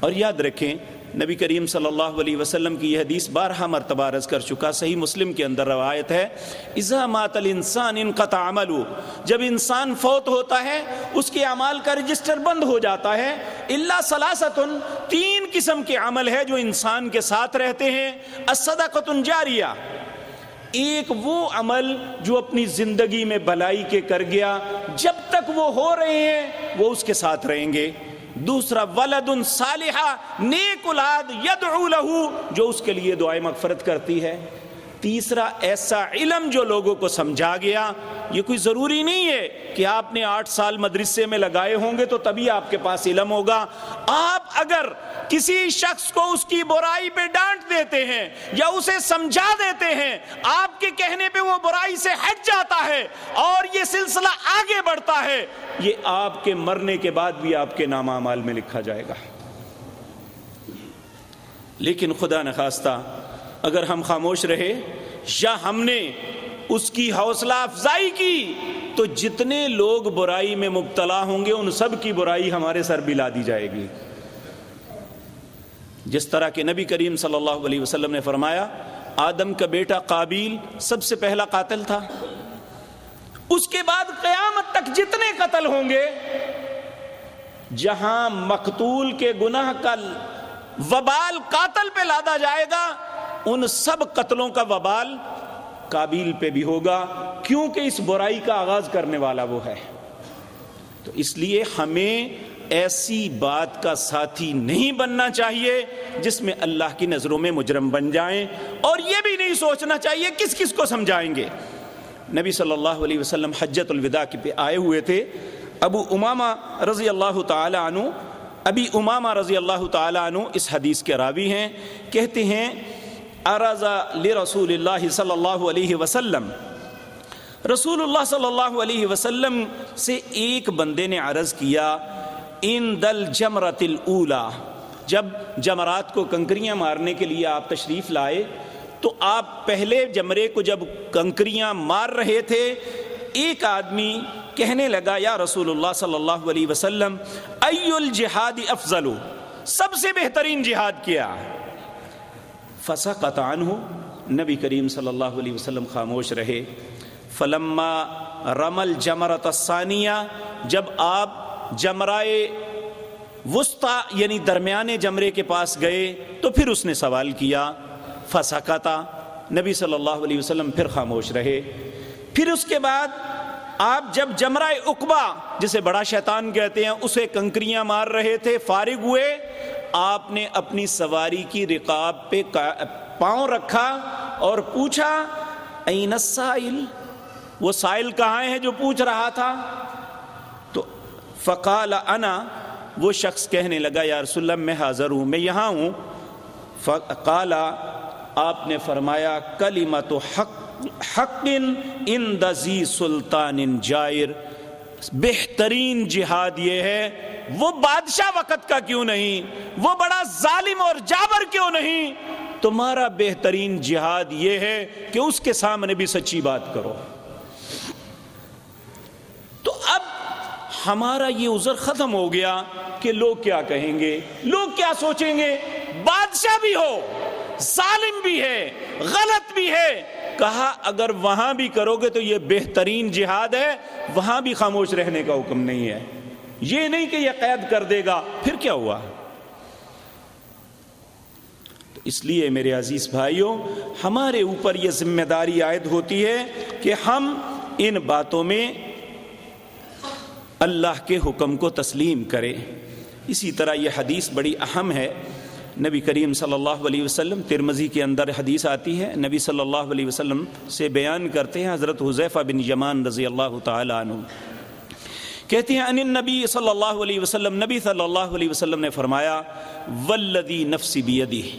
اور یاد رکھیں، نبی کریم صلی اللہ علیہ وسلم کی یہ حدیث بارہا مرتبہ عرض کر چکا، صحیح مسلم کے اندر روایت ہے، اذا مات الانسان انقطع عملو۔ جب انسان فوت ہوتا ہے، اس کے اعمال کا رجسٹر بند ہو جاتا ہے۔ اللہ سلاستن تین قسم کے عمل ہے جو انسان کے ساتھ رہتے ہیں۔ الصدقۃ جاریہ ایک وہ عمل جو اپنی زندگی میں بلائی کے کر گیا، جب تک وہ ہو رہے ہیں، وہ اس کے ساتھ رہیں گے۔ دوسرا ولد صالحہ، نیک اولاد یدعو لہو، جو اس کے لیے دعائیں مغفرت کرتی ہے۔ تیسرا ایسا علم جو لوگوں کو سمجھا گیا، یہ کوئی ضروری نہیں ہے کہ آپ نے آٹھ سال مدرسے میں لگائے ہوں گے تو تبھی آپ کے پاس علم ہوگا۔ آپ اگر کسی شخص کو اس کی برائی پہ ڈانٹ دیتے ہیں یا اسے سمجھا دیتے ہیں، آپ کے کہنے پہ وہ برائی سے ہٹ جاتا ہے اور یہ سلسلہ آگے بڑھتا ہے، یہ آپ کے مرنے کے بعد بھی آپ کے نام اعمال میں لکھا جائے گا۔ لیکن خدا نخواستہ اگر ہم خاموش رہے یا ہم نے اس کی حوصلہ افزائی کی، تو جتنے لوگ برائی میں مبتلا ہوں گے، ان سب کی برائی ہمارے سر بھی لا دی جائے گی۔ جس طرح کے نبی کریم صلی اللہ علیہ وسلم نے فرمایا، آدم کا بیٹا قابیل سب سے پہلا قاتل تھا۔ اس کے بعد قیامت تک جتنے قتل ہوں گے، جہاں مقتول کے گناہ کا وبال قاتل پہ لادا جائے گا ان سب قتلوں کا وبال قابیل پہ بھی ہوگا، کیونکہ اس برائی کا آغاز کرنے والا وہ ہے۔ تو اس لیے ہمیں ایسی بات کا ساتھی نہیں بننا چاہیے جس میں اللہ کی نظروں میں مجرم بن جائیں، اور یہ بھی نہیں سوچنا چاہیے کس کس کو سمجھائیں گے۔ نبی صلی اللہ علیہ وسلم حجت الوداع کے پہ آئے ہوئے تھے۔ ابو امامہ رضی اللہ تعالی عنہ ابھی امامہ رضی اللہ تعالی عنہ اس حدیث کے راوی ہیں، کہتے ہیں لرسول اللہ صلی اللہ علیہ وسلم. رسول اللہ صلی اللہ علیہ وسلم سے ایک بندے نے عرض کیا، ان دل جمرت الاولا جب جمرات کو کنکریاں مارنے کے لیے آپ تشریف لائے، تو آپ پہلے جمرے کو جب کنکریاں مار رہے تھے، ایک آدمی کہنے لگا، یا رسول اللہ صلی اللہ علیہ وسلم ای الجہاد افضل؟ سب سے بہترین جہاد کیا فسا قطان ہو نبی کریم صلی اللہ علیہ وسلم خاموش رہے۔ فلما رمل جمرت ثانیہ جب آپ جمرائے وسطی یعنی درمیانے جمرے کے پاس گئے، تو پھر اس نے سوال کیا۔ فسا نبی صلی اللہ علیہ وسلم پھر خاموش رہے۔ پھر اس کے بعد آپ جب جمرائے اقبا جسے بڑا شیطان کہتے ہیں، اسے کنکریاں مار رہے تھے، فارغ ہوئے آپ نے اپنی سواری کی رقاب پہ پاؤں رکھا اور پوچھا این السائل؟ وہ سائل کہاں ہے جو پوچھ رہا تھا؟ تو فقال انا وہ شخص کہنے لگا یا رسول اللہ، میں حاضر ہوں، میں یہاں ہوں. فقال، آپ نے فرمایا، کلمت حق حق ان دزی سلطان جائر. بہترین جہاد یہ ہے۔ وہ بادشاہ وقت کا کیوں نہیں؟ وہ بڑا ظالم اور جابر کیوں نہیں؟ تمہارا بہترین جہاد یہ ہے کہ اس کے سامنے بھی سچی بات کرو۔ تو اب ہمارا یہ عذر ختم ہو گیا کہ لوگ کیا کہیں گے؟ لوگ کیا سوچیں گے؟ بادشاہ بھی ہو۔ ظالم بھی ہے، غلط بھی ہے۔ کہا، اگر وہاں بھی کرو گے تو یہ بہترین جہاد ہے، وہاں بھی خاموش رہنے کا حکم نہیں ہے۔ یہ نہیں کہ یہ قید کر دے گا، پھر کیا ہوا؟ تو اس لیے میرے عزیز بھائیوں، ہمارے اوپر یہ ذمہ داری عائد ہوتی ہے کہ ہم ان باتوں میں اللہ کے حکم کو تسلیم کریں۔ اسی طرح یہ حدیث بڑی اہم ہے۔ نبی کریم صلی اللہ علیہ وسلم ترمزی کے اندر حدیث آتی ہے۔ نبی صلی اللہ علیہ وسلم سے بیان کرتے ہیں حضرت حضیفہ بن یمان رضی اللہ تعالی عنہ۔ کہتے ہیں، ان نبی صلی اللہ علیہ وسلم، نبی صلی اللہ علیہ وسلم نے فرمایا ولدی نفسی بیدی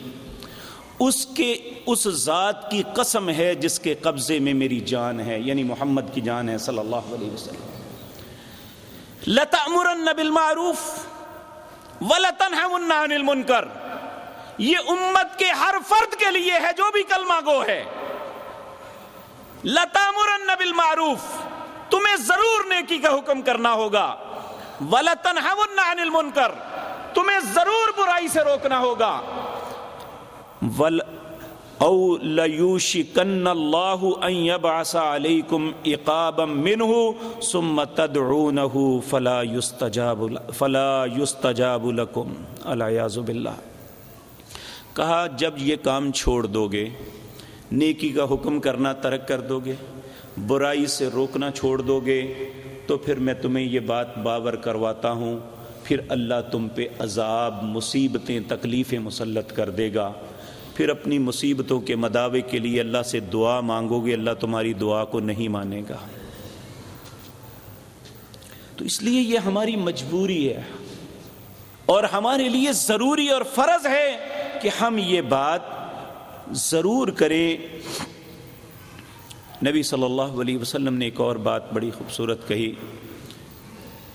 اس کے، اس ذات کی قسم ہے جس کے قبضے میں میری جان ہے یعنی محمد کی جان ہے صلی اللہ علیہ وسلم۔ لتأمرن بالمعروف، ولتنہمن عن المنکر۔ یہ امت کے ہر فرد کے لیے ہے، جو بھی کلمہ گو ہے۔ لتامرن بالمعروف، تمہیں ضرور نیکی کا حکم کرنا ہوگا۔ وَلَتَنْحَوُنَّ عَنِ الْمُنْكَرِ تمہیں ضرور برائی سے روکنا ہوگا۔ ول او لَيُوشِكَنَّ اللَّهُ أَن عَلَيْكُمْ مِّنْهُ ثُمَّ تَدْعُونَهُ فَلَا يُسْتَجَابُ لَكُمْ بِاللَّهِ۔ کہا، جب یہ کام چھوڑ دو گے نیکی کا حکم کرنا ترک کر دو گے برائی سے روکنا چھوڑ دو گے تو پھر میں تمہیں یہ بات باور کرواتا ہوں، پھر اللہ تم پہ عذاب، مصیبتیں، تکلیفیں مسلط کر دے گا۔ پھر اپنی مصیبتوں کے مداوے کے لیے اللہ سے دعا مانگو گے، اللہ تمہاری دعا کو نہیں مانے گا۔ تو اس لیے یہ ہماری مجبوری ہے۔ اور ہمارے لیے ضروری اور فرض ہے کہ ہم یہ بات ضرور کریں۔ نبی صلی اللہ علیہ وسلم نے ایک اور بات بڑی خوبصورت کہی۔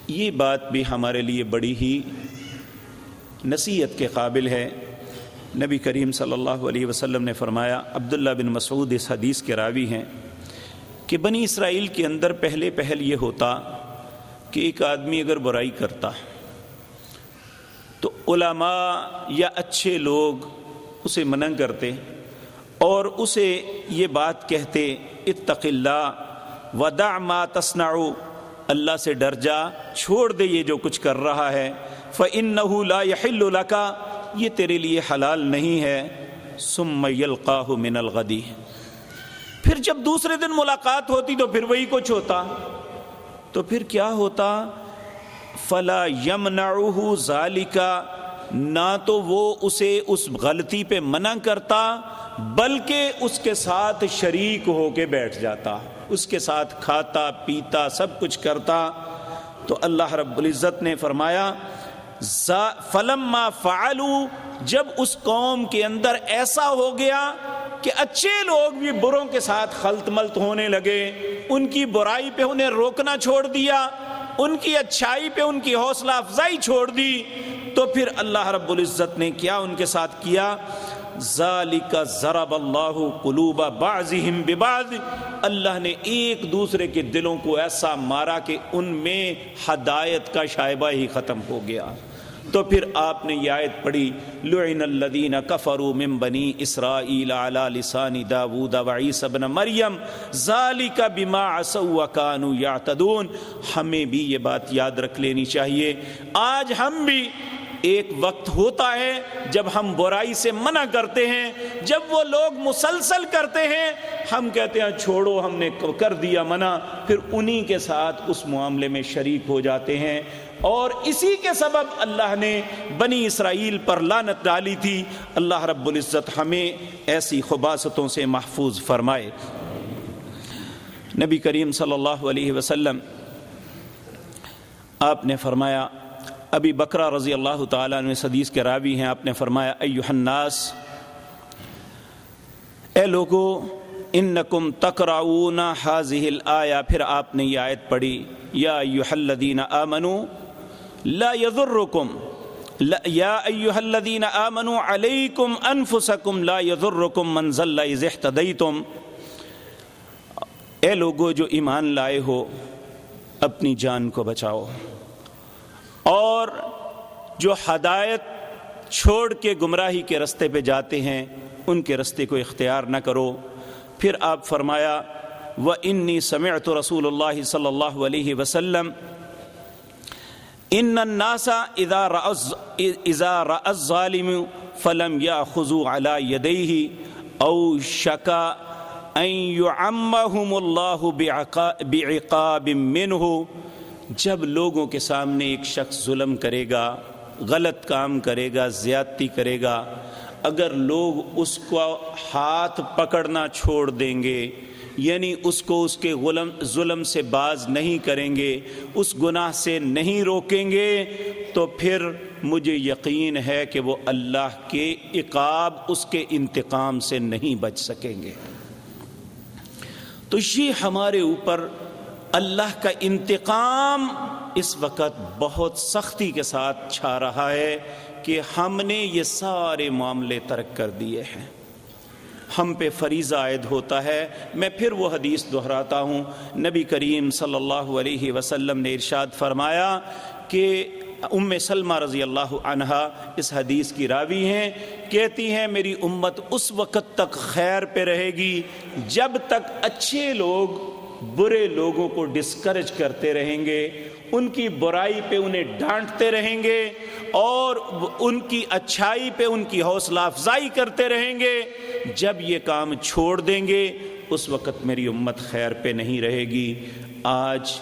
یہ بات بھی ہمارے لیے بڑی ہی نصیحت کے قابل ہے۔ نبی کریم صلی اللہ علیہ وسلم نے فرمایا، عبداللہ بن مسعود اس حدیث کے راوی ہیں کہ بنی اسرائیل کے اندر پہلے پہل یہ ہوتا کہ ایک آدمی اگر برائی کرتا تو علماء یا اچھے لوگ اسے منع کرتے اور اسے یہ بات کہتے، اتق اللہ، ودع ما تصنع، اللہ سے ڈر جا، چھوڑ دے یہ جو کچھ کر رہا ہے، فَإِنَّهُ لَا يَحِلُّ لَكَ، یہ تیرے لیے حلال نہیں ہے، ثُمَّ يَلْقَاهُ مِنَ الْغَدِي۔ پھر جب دوسرے دن ملاقات ہوتی تو پھر وہی کچھ ہوتا۔ تو پھر کیا ہوتا؟ فلا يَمْنَعُهُ ذَلِكَ نہ تو وہ اسے اس غلطی پہ منع کرتا، بلکہ اس کے ساتھ شریک ہو کے بیٹھ جاتا، اس کے ساتھ کھاتا، پیتا، سب کچھ کرتا۔ تو اللہ رب العزت نے فرمایا فلم فعلو، جب اس قوم کے اندر ایسا ہو گیا کہ اچھے لوگ بھی بروں کے ساتھ خلط ملت ہونے لگے، ان کی برائی پہ انہیں روکنا چھوڑ دیا ان کی اچھائی پہ ان کی حوصلہ افزائی چھوڑ دی، تو پھر اللہ رب العزت نے کیا ان کے ساتھ کیا؟ ذالک ضرب اللہ قلوب بعضهم ببعض۔ اللہ نے ایک دوسرے کے دلوں کو ایسا مارا کہ ان میں ہدایت کا شائبہ ہی ختم ہو گیا۔ تو پھر آپ نے یہ آیت پڑھی، لعن الذین کفروا من بنی اسرائیل علی لسان داوود و عیسی ابن مریم، ذالک بما عصوا وکانوا یعتدون۔ ہمیں بھی یہ بات یاد رکھ لینی چاہیے۔ آج ہم بھی ایک وقت ہوتا ہے جب ہم برائی سے منع کرتے ہیں، جب وہ لوگ مسلسل کرتے ہیں، ہم کہتے ہیں، چھوڑو، ہم نے کر دیا منع۔ پھر انہی کے ساتھ اس معاملے میں شریک ہو جاتے ہیں۔ اور اسی کے سبب اللہ نے بنی اسرائیل پر لانت ڈالی تھی۔ اللہ رب العزت ہمیں ایسی خباستوں سے محفوظ فرمائے۔ نبی کریم صلی اللہ علیہ وسلم، آپ نے فرمایا ابھی بکرا رضی اللہ تعالیٰ نے حدیث کے راوی ہیں، آپ نے فرمایا ایوہ الناس، اے لوگو، انکم تقرعون حاضح الآیہ، پھر آپ نے یہ آیت پڑھی، یا ایوہ الذین آمنوا لا یذرکم یا ایوہ الذین آمنوا علیکم انفسکم لا یذرکم من ظل اذ احتدیتم۔ اے لوگو، جو ایمان لائے ہو، اپنی جان کو بچاؤ۔ اور جو ہدایت چھوڑ کے گمراہی کے رستے پہ جاتے ہیں، ان کے رستے کو اختیار نہ کرو۔ پھر آپ فرمایا، و انی سمعت رسول اللہ صلی اللہ علیہ وسلم، ان الناسا اذا اذا الظالم فلم ياخذوا على يديه او شكا ان يعمهم الله بعقاب منه جب لوگوں کے سامنے ایک شخص ظلم کرے گا، غلط کام کرے گا، زیادتی کرے گا، اگر لوگ اس کو ہاتھ پکڑنا چھوڑ دیں گے یعنی اس کو اس کے غلم، ظلم سے باز نہیں کریں گے، اس گناہ سے نہیں روکیں گے، تو پھر مجھے یقین ہے کہ وہ اللہ کے عقاب، اس کے انتقام سے نہیں بچ سکیں گے۔ تو یہ ہمارے اوپر اللہ کا انتقام اس وقت بہت سختی کے ساتھ چھا رہا ہے کہ ہم نے یہ سارے معاملے ترک کر دیے ہیں۔ ہم پہ فریضہ عائد ہوتا ہے۔ میں پھر وہ حدیث دہراتا ہوں۔ نبی کریم صلی اللہ علیہ وسلم نے ارشاد فرمایا کہ ام سلمہ رضی اللہ عنہا اس حدیث کی راوی ہیں۔ کہتی ہیں، میری امت اس وقت تک خیر پہ رہے گی جب تک اچھے لوگ برے لوگوں کو ڈسکرج کرتے رہیں گے، ان کی برائی پہ انہیں ڈانٹتے رہیں گے اور ان کی اچھائی پہ ان کی حوصلہ افزائی کرتے رہیں گے۔ جب یہ کام چھوڑ دیں گے، اس وقت میری امت خیر پہ نہیں رہے گی۔ آج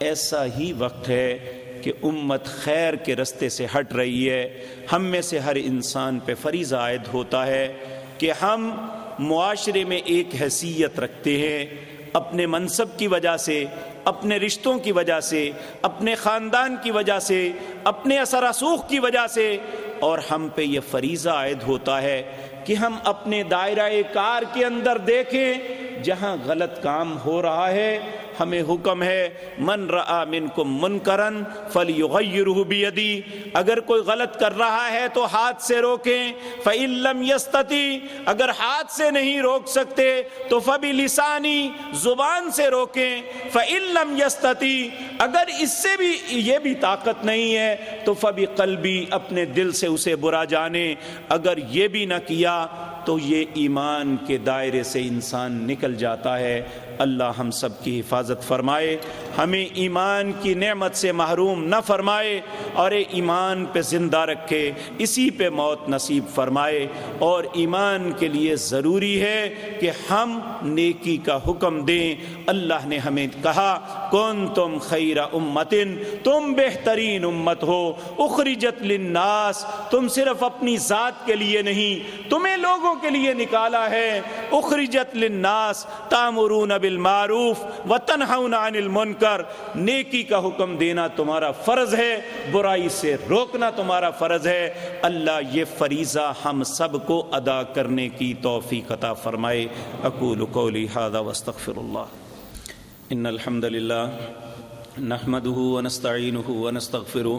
ایسا ہی وقت ہے کہ امت خیر کے رستے سے ہٹ رہی ہے۔ ہم میں سے ہر انسان پہ فریض عائد ہوتا ہے کہ ہم معاشرے میں ایک حیثیت رکھتے ہیں۔ اپنے منصب کی وجہ سے، اپنے رشتوں کی وجہ سے، اپنے خاندان کی وجہ سے، اپنے اثر رسوخ کی وجہ سے۔ اور ہم پہ یہ فریضہ عائد ہوتا ہے کہ ہم اپنے دائرہ کار کے اندر دیکھیں جہاں غلط کام ہو رہا ہے، ہمیں حکم ہے، من رآ منکم منکرن فلیغیرہ بیدی۔ اگر کوئی غلط کر رہا ہے تو ہاتھ سے روکیں فعلم یستتی اگر ہاتھ سے نہیں روک سکتے تو فبی لسانی زبان سے روکیں۔ فعلم یستتی اگر اس سے بھی یہ بھی طاقت نہیں ہے تو فبی قلبی اپنے دل سے اسے برا جانے۔ اگر یہ بھی نہ کیا تو یہ ایمان کے دائرے سے انسان نکل جاتا ہے۔ اللہ ہم سب کی حفاظت فرمائے۔ ہمیں ایمان کی نعمت سے محروم نہ فرمائے اور ایمان پہ زندہ رکھے، اسی پہ موت نصیب فرمائے۔ اور ایمان کے لیے ضروری ہے کہ ہم نیکی کا حکم دیں۔ اللہ نے ہمیں کہا کون تم خیر امتن، تم بہترین امت ہو۔ اخرجت للناس، تم صرف اپنی ذات کے لیے نہیں، تمہیں لوگوں کے لیے نکالا ہے۔ اخرجت للناس، تامرون بالمعروف وتنہون عن المنکر۔ کر نیکی کا حکم دینا تمہارا فرض ہے، برائی سے روکنا تمہارا فرض ہے۔ اللہ یہ فریضہ ہم سب کو ادا کرنے کی توفیق عطا فرمائے۔ اقول قولی هذا واستغفر اللہ ان الحمد للہ نحمده ونستعينه ونستغفره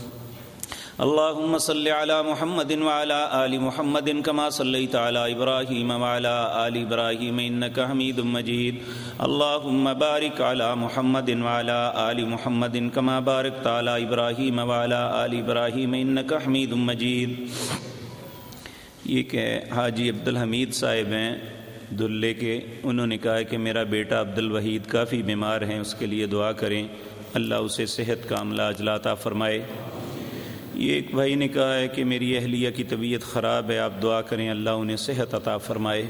اللهم صل على محمد وعلى آل محمد كما صليت على إبراهيم وعلى آل إبراهيم إنك حميد مجيد اللهم بارك على محمد وعلى آل محمد كما باركت على إبراهيم وعلى آل إبراهيم إنك حميد مجيد یہ کہ حاجی عبد الحمید صاحب ہیں دلے کے، انہوں نے کہا کہ میرا بیٹا عبد الوحید کافی بیمار ہیں، اس کے لیے دعا کریں۔ اللہ اسے صحت کا عملہ اجلاتا فرمائے۔ یہ ایک بھائی نے کہا ہے کہ میری اہلیہ کی طبیعت خراب ہے، آپ دعا کریں اللہ انہیں صحت عطا فرمائے۔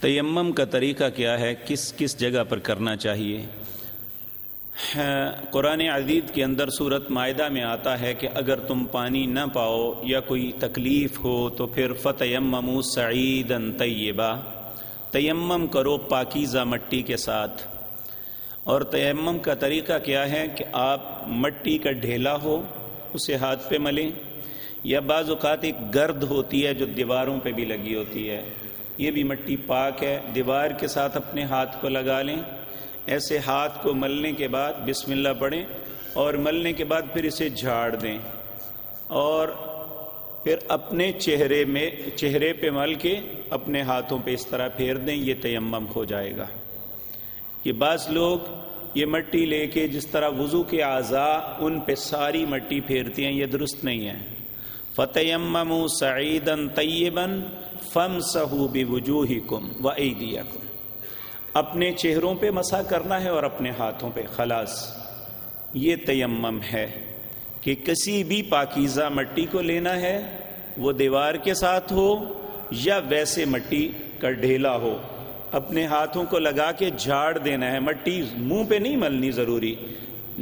تیمم کا طریقہ کیا ہے؟ کس کس جگہ پر کرنا چاہیے؟ قرآن عدید کے اندر صورت معاہدہ میں آتا ہے کہ اگر تم پانی نہ پاؤ یا کوئی تکلیف ہو تو پھر فتیمم سعید طیبہ تیمم کرو پاکیزہ مٹی کے ساتھ۔ اور تیمم کا طریقہ کیا ہے کہ آپ مٹی کا ڈھیلا ہو، اسے ہاتھ پہ ملیں، یا بعض اوقات ایک گرد ہوتی ہے جو دیواروں پہ بھی لگی ہوتی ہے۔ یہ بھی مٹی پاک ہے، دیوار کے ساتھ اپنے ہاتھ کو لگا لیں۔ ایسے ہاتھ کو ملنے کے بعد بسم اللہ پڑھیں اور ملنے کے بعد پھر اسے جھاڑ دیں۔ اور پھر اپنے چہرے میں، چہرے پہ مل کے اپنے ہاتھوں پہ اس طرح پھیر دیں، یہ تیمم ہو جائے گا۔ یہ بعض لوگ یہ مٹی لے کے جس طرح وضو کے اعضاء ان پہ ساری مٹی پھیرتی ہیں، یہ درست نہیں ہے۔ فتح سعیدن طیبن فم سہو بھی وجوہ کم و کم اپنے چہروں پہ مسا کرنا ہے اور اپنے ہاتھوں پہ، خلاص۔ یہ تیمم ہے کہ کسی بھی پاکیزہ مٹی کو لینا ہے، وہ دیوار کے ساتھ ہو یا ویسے مٹی کا ڈھیلا ہو۔ اپنے ہاتھوں کو لگا کے جھاڑ دینا ہے۔ مٹی منہ پہ نہیں ملنی ضروری۔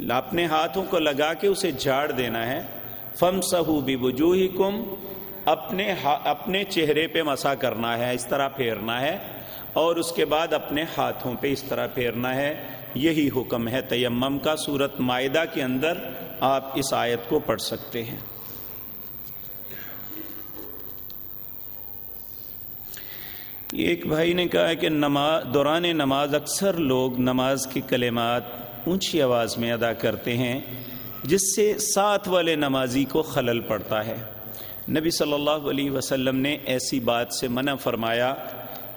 اپنے ہاتھوں کو لگا کے اسے جھاڑ دینا ہے۔ فم سہو بھی وجوہی کم اپنے اپنے چہرے پہ مسا کرنا ہے، اس طرح پھیرنا ہے۔ اور اس کے بعد اپنے ہاتھوں پہ اس طرح پھیرنا ہے۔ یہی حکم ہے تیمم کا صورت معدہ کے اندر۔ آپ اس آیت کو پڑھ سکتے ہیں۔ ایک بھائی نے کہا کہ نماز دوران نماز اکثر لوگ نماز کی کلمات اونچی آواز میں ادا کرتے ہیں، جس سے ساتھ والے نمازی کو خلل پڑتا ہے۔ نبی صلی اللہ علیہ وسلم نے ایسی بات سے منع فرمایا،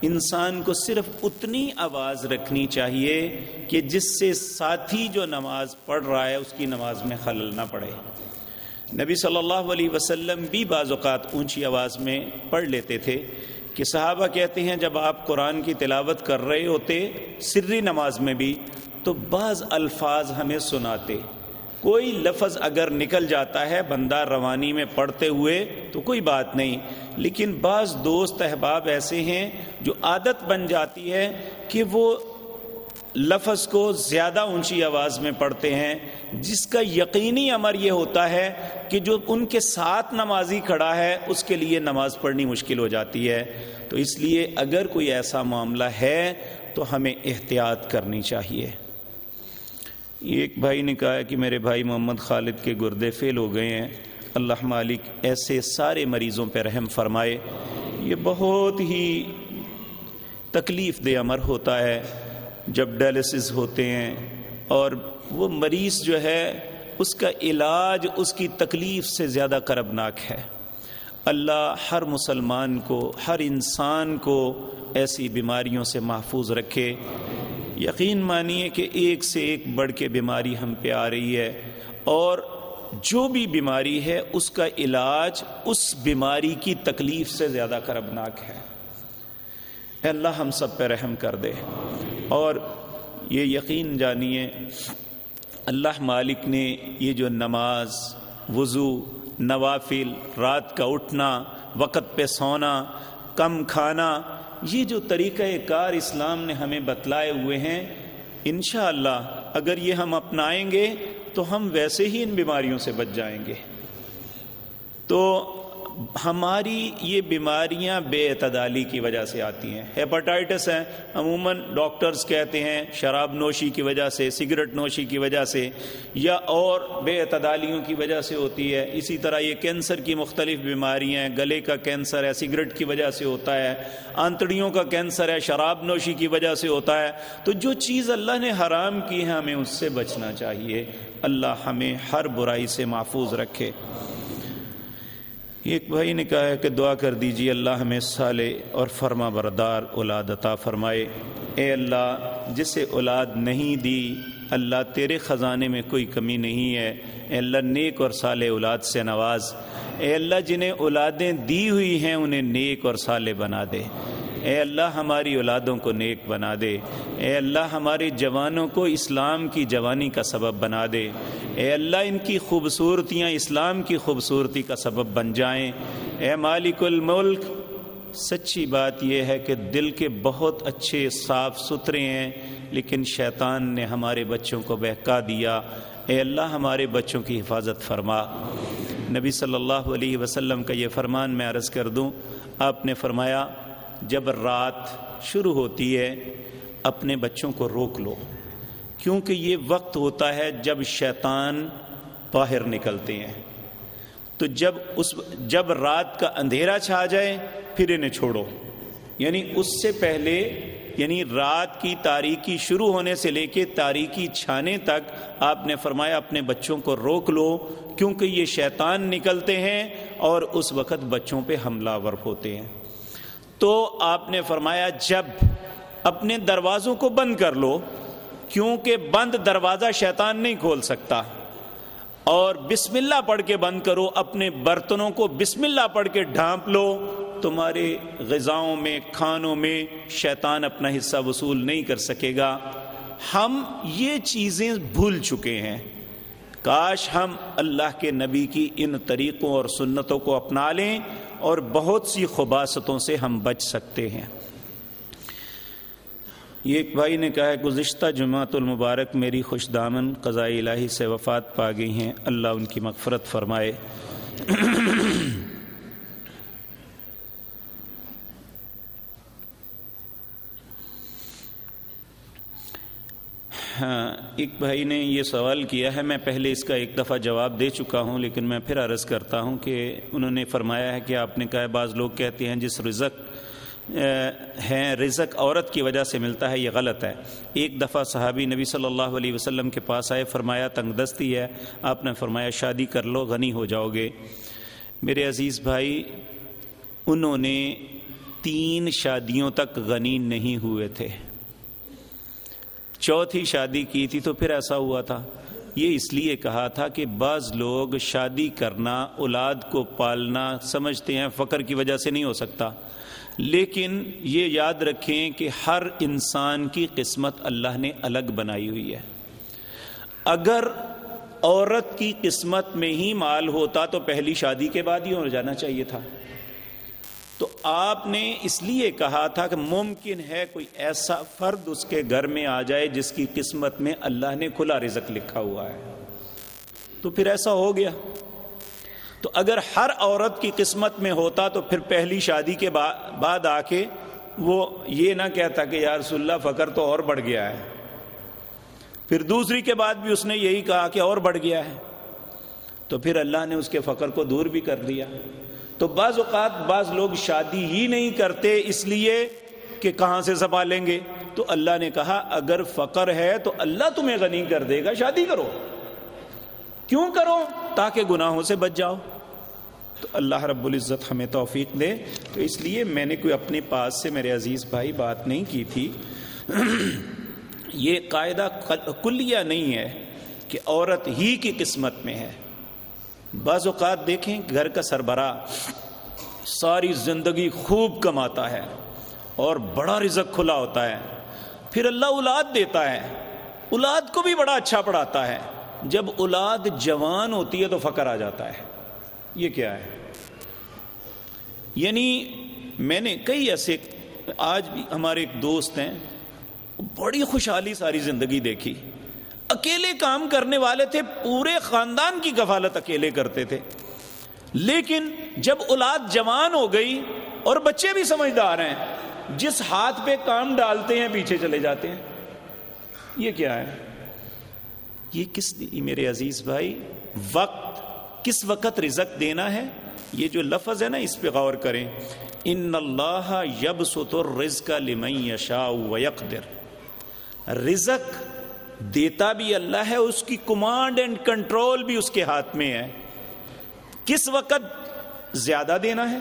انسان کو صرف اتنی آواز رکھنی چاہیے کہ جس سے ساتھی جو نماز پڑھ رہا ہے، اس کی نماز میں خلل نہ پڑے۔ نبی صلی اللہ علیہ وسلم بھی بعض اوقات اونچی آواز میں پڑھ لیتے تھے کہ صحابہ کہتے ہیں جب آپ قرآن کی تلاوت کر رہے ہوتے سری نماز میں بھی تو بعض الفاظ ہمیں سناتے۔ کوئی لفظ اگر نکل جاتا ہے بندہ روانی میں پڑھتے ہوئے تو کوئی بات نہیں، لیکن بعض دوست احباب ایسے ہیں جو عادت بن جاتی ہے کہ وہ لفظ کو زیادہ اونچی آواز میں پڑھتے ہیں، جس کا یقینی امر یہ ہوتا ہے کہ جو ان کے ساتھ نمازی کھڑا ہے، اس کے لیے نماز پڑھنی مشکل ہو جاتی ہے۔ تو اس لیے اگر کوئی ایسا معاملہ ہے، تو ہمیں احتیاط کرنی چاہیے۔ ایک بھائی نے کہا کہ میرے بھائی محمد خالد کے گردے فیل ہو گئے ہیں۔ اللہ مالک ایسے سارے مریضوں پہ رحم فرمائے۔ یہ بہت ہی تکلیف دہ امر ہوتا ہے۔ جب ڈائلسز ہوتے ہیں اور وہ مریض جو ہے، اس کا علاج اس کی تکلیف سے زیادہ کربناک ہے۔ اللہ ہر مسلمان کو، ہر انسان کو ایسی بیماریوں سے محفوظ رکھے۔ یقین مانیے کہ ایک سے ایک بڑھ کے بیماری ہم پہ آ رہی ہے اور جو بھی بیماری ہے، اس کا علاج اس بیماری کی تکلیف سے زیادہ کربناک ہے۔ اللہ، ہم سب پہ رحم کر دے۔ اور یہ یقین جانیے، اللہ مالک نے یہ جو نماز، وضو، نوافل، رات کا اٹھنا، وقت پہ سونا، کم کھانا، یہ جو طریقہ کار اسلام نے ہمیں بتلائے ہوئے ہیں، انشاءاللہ اللہ اگر یہ ہم اپنائیں گے تو ہم ویسے ہی ان بیماریوں سے بچ جائیں گے۔ تو ہماری یہ بیماریاں بے اعتدالی کی وجہ سے آتی ہیں۔ ہیپاٹائٹس ہیں، عموماً ڈاکٹرز کہتے ہیں شراب نوشی کی وجہ سے، سگریٹ نوشی کی وجہ سے، یا اور بے اعتدالیوں کی وجہ سے ہوتی ہے۔ اسی طرح یہ کینسر کی مختلف بیماریاں گلے کا کینسر ہے، سگریٹ کی وجہ سے ہوتا ہے۔ آنتڑیوں کا کینسر ہے، شراب نوشی کی وجہ سے ہوتا ہے۔ تو جو چیز اللہ نے حرام کی ہے، ہمیں اس سے بچنا چاہیے۔ اللہ ہمیں ہر برائی سے محفوظ رکھے۔ ایک بھائی نے کہا ہے کہ دعا کر دیجیے اللہ ہمیں صالح اور فرما بردار اولاد عطا فرمائے۔ اے اللہ، جسے اولاد نہیں دی، اللہ تیرے خزانے میں کوئی کمی نہیں ہے۔ اے اللہ، نیک اور صالح اولاد سے نواز۔ اے اللہ، جنہیں اولادیں دی ہوئی ہیں، انہیں نیک اور سالے بنا دے۔ اے اللہ ہماری اولادوں کو نیک بنا دے۔ اے اللہ ہمارے جوانوں کو اسلام کی جوانی کا سبب بنا دے۔ اے اللہ ان کی خوبصورتیاں اسلام کی خوبصورتی کا سبب بن جائیں۔ اے مالک الملک، سچی بات یہ ہے کہ دل کے بہت اچھے صاف ستھرے ہیں، لیکن شیطان نے ہمارے بچوں کو بہکا دیا۔ اے اللہ ہمارے بچوں کی حفاظت فرما۔ نبی صلی اللہ علیہ وسلم کا یہ فرمان میں عرض کر دوں۔ آپ نے فرمایا جب رات شروع ہوتی ہے، اپنے بچوں کو روک لو۔ کیونکہ یہ وقت ہوتا ہے جب شیطان باہر نکلتے ہیں۔ تو جب اس، جب رات کا اندھیرا چھا جائے، پھر انہیں چھوڑو۔ یعنی اس سے پہلے یعنی رات کی تاریکی شروع ہونے سے لے کے تاریکی چھانے تک، آپ نے فرمایا اپنے بچوں کو روک لو، کیونکہ یہ شیطان نکلتے ہیں اور اس وقت بچوں پہ حملہ ور ہوتے ہیں۔ تو آپ نے فرمایا، جب اپنے دروازوں کو بند کر لو، کیونکہ بند دروازہ شیطان نہیں کھول سکتا۔ اور بسم اللہ پڑھ کے بند کرو، اپنے برتنوں کو بسم اللہ پڑھ کے ڈھانپ لو۔ تمہارے غذاؤں میں، کھانوں میں شیطان اپنا حصہ وصول نہیں کر سکے گا۔ ہم یہ چیزیں بھول چکے ہیں۔ کاش ہم اللہ کے نبی کی ان طریقوں اور سنتوں کو اپنا لیں۔ اور بہت سی خباستوں سے ہم بچ سکتے ہیں۔ یہ ایک بھائی نے کہا ہے، گزشتہ جماعت المبارک میری خوش دامن قضاء الہی سے وفات پا گئی ہیں۔ اللہ ان کی مغفرت فرمائے۔ ہاں ایک بھائی نے یہ سوال کیا ہے، میں پہلے اس کا ایک دفعہ جواب دے چکا ہوں، لیکن میں پھر عرض کرتا ہوں کہ انہوں نے فرمایا ہے کہ آپ نے کہا بعض لوگ کہتے ہیں، جس رزق ہیں، رزق عورت کی وجہ سے ملتا ہے، یہ غلط ہے۔ ایک دفعہ صحابی نبی صلی اللہ علیہ وسلم کے پاس آئے، فرمایا، تنگ دستی ہے۔ آپ نے فرمایا، شادی کر لو، غنی ہو جاؤ گے۔ میرے عزیز بھائی، انہوں نے تین شادیوں تک غنی نہیں ہوئے تھے۔ چوتھی شادی کی تھی تو پھر ایسا ہوا تھا۔ یہ اس لیے کہا تھا کہ بعض لوگ شادی کرنا، اولاد کو پالنا سمجھتے ہیں، فقر کی وجہ سے نہیں ہو سکتا۔ لیکن یہ یاد رکھیں کہ ہر انسان کی قسمت اللہ نے الگ بنائی ہوئی ہے۔ اگر عورت کی قسمت میں ہی مال ہوتا تو پہلی شادی کے بعد ہی ہو جانا چاہیے تھا۔ تو آپ نے اس لیے کہا تھا کہ ممکن ہے کوئی ایسا فرد اس کے گھر میں آ جائے جس کی قسمت میں اللہ نے کھلا رزق لکھا ہوا ہے۔ تو پھر ایسا ہو گیا۔ تو اگر ہر عورت کی قسمت میں ہوتا تو پھر پہلی شادی کے بعد آ کے وہ یہ نہ کہتا کہ یا رسول اللہ فقر تو اور بڑھ گیا ہے۔ پھر دوسری کے بعد بھی اس نے یہی کہا کہ اور بڑھ گیا ہے۔ تو پھر اللہ نے اس کے فقر کو دور بھی کر دیا۔ تو بعض اوقات بعض لوگ شادی ہی نہیں کرتے اس لیے کہ کہاں سے سنبھالیں لیں گے؟ تو اللہ نے کہا، اگر فقر ہے تو اللہ تمہیں غنی کر دے گا، شادی کرو۔ کیوں کرو؟ تاکہ گناہوں سے بچ جاؤ۔ تو اللہ رب العزت ہمیں توفیق دے۔ تو اس لیے میں نے کوئی اپنے پاس سے، میرے عزیز بھائی، بات نہیں کی تھی۔ یہ قاعدہ کلیہ نہیں ہے کہ عورت ہی کی قسمت میں ہے۔ بعض اوقات دیکھیں گھر کا سربراہ ساری زندگی خوب کماتا ہے اور بڑا رزق کھلا ہوتا ہے، پھر اللہ اولاد دیتا ہے۔ اولاد کو بھی بڑا اچھا پڑھاتا ہے۔ جب اولاد جوان ہوتی ہے تو فقر آ جاتا ہے۔ یہ کیا ہے؟ یعنی میں نے کئی ایسے، آج بھی ہمارے ایک دوست ہیں، بڑی خوشحالی ساری زندگی دیکھی۔ اکیلے کام کرنے والے تھے، پورے خاندان کی کفالت اکیلے کرتے تھے۔ لیکن جب اولاد جوان ہو گئی اور بچے بھی سمجھدار ہیں، جس ہاتھ پہ کام ڈالتے ہیں، پیچھے چلے جاتے ہیں۔ یہ کیا ہے؟ یہ کس میرے عزیز بھائی، وقت کس وقت رزق دینا ہے؟ یہ جو لفظ ہے نا، اس پہ غور کریں۔ ان اللہ یب ستر رزق لمن یشاء ویقدر۔ رزق دیتا بھی اللہ ہے، اس کی کمانڈ اینڈ کنٹرول بھی اس کے ہاتھ میں ہے۔ کس وقت زیادہ دینا ہے؟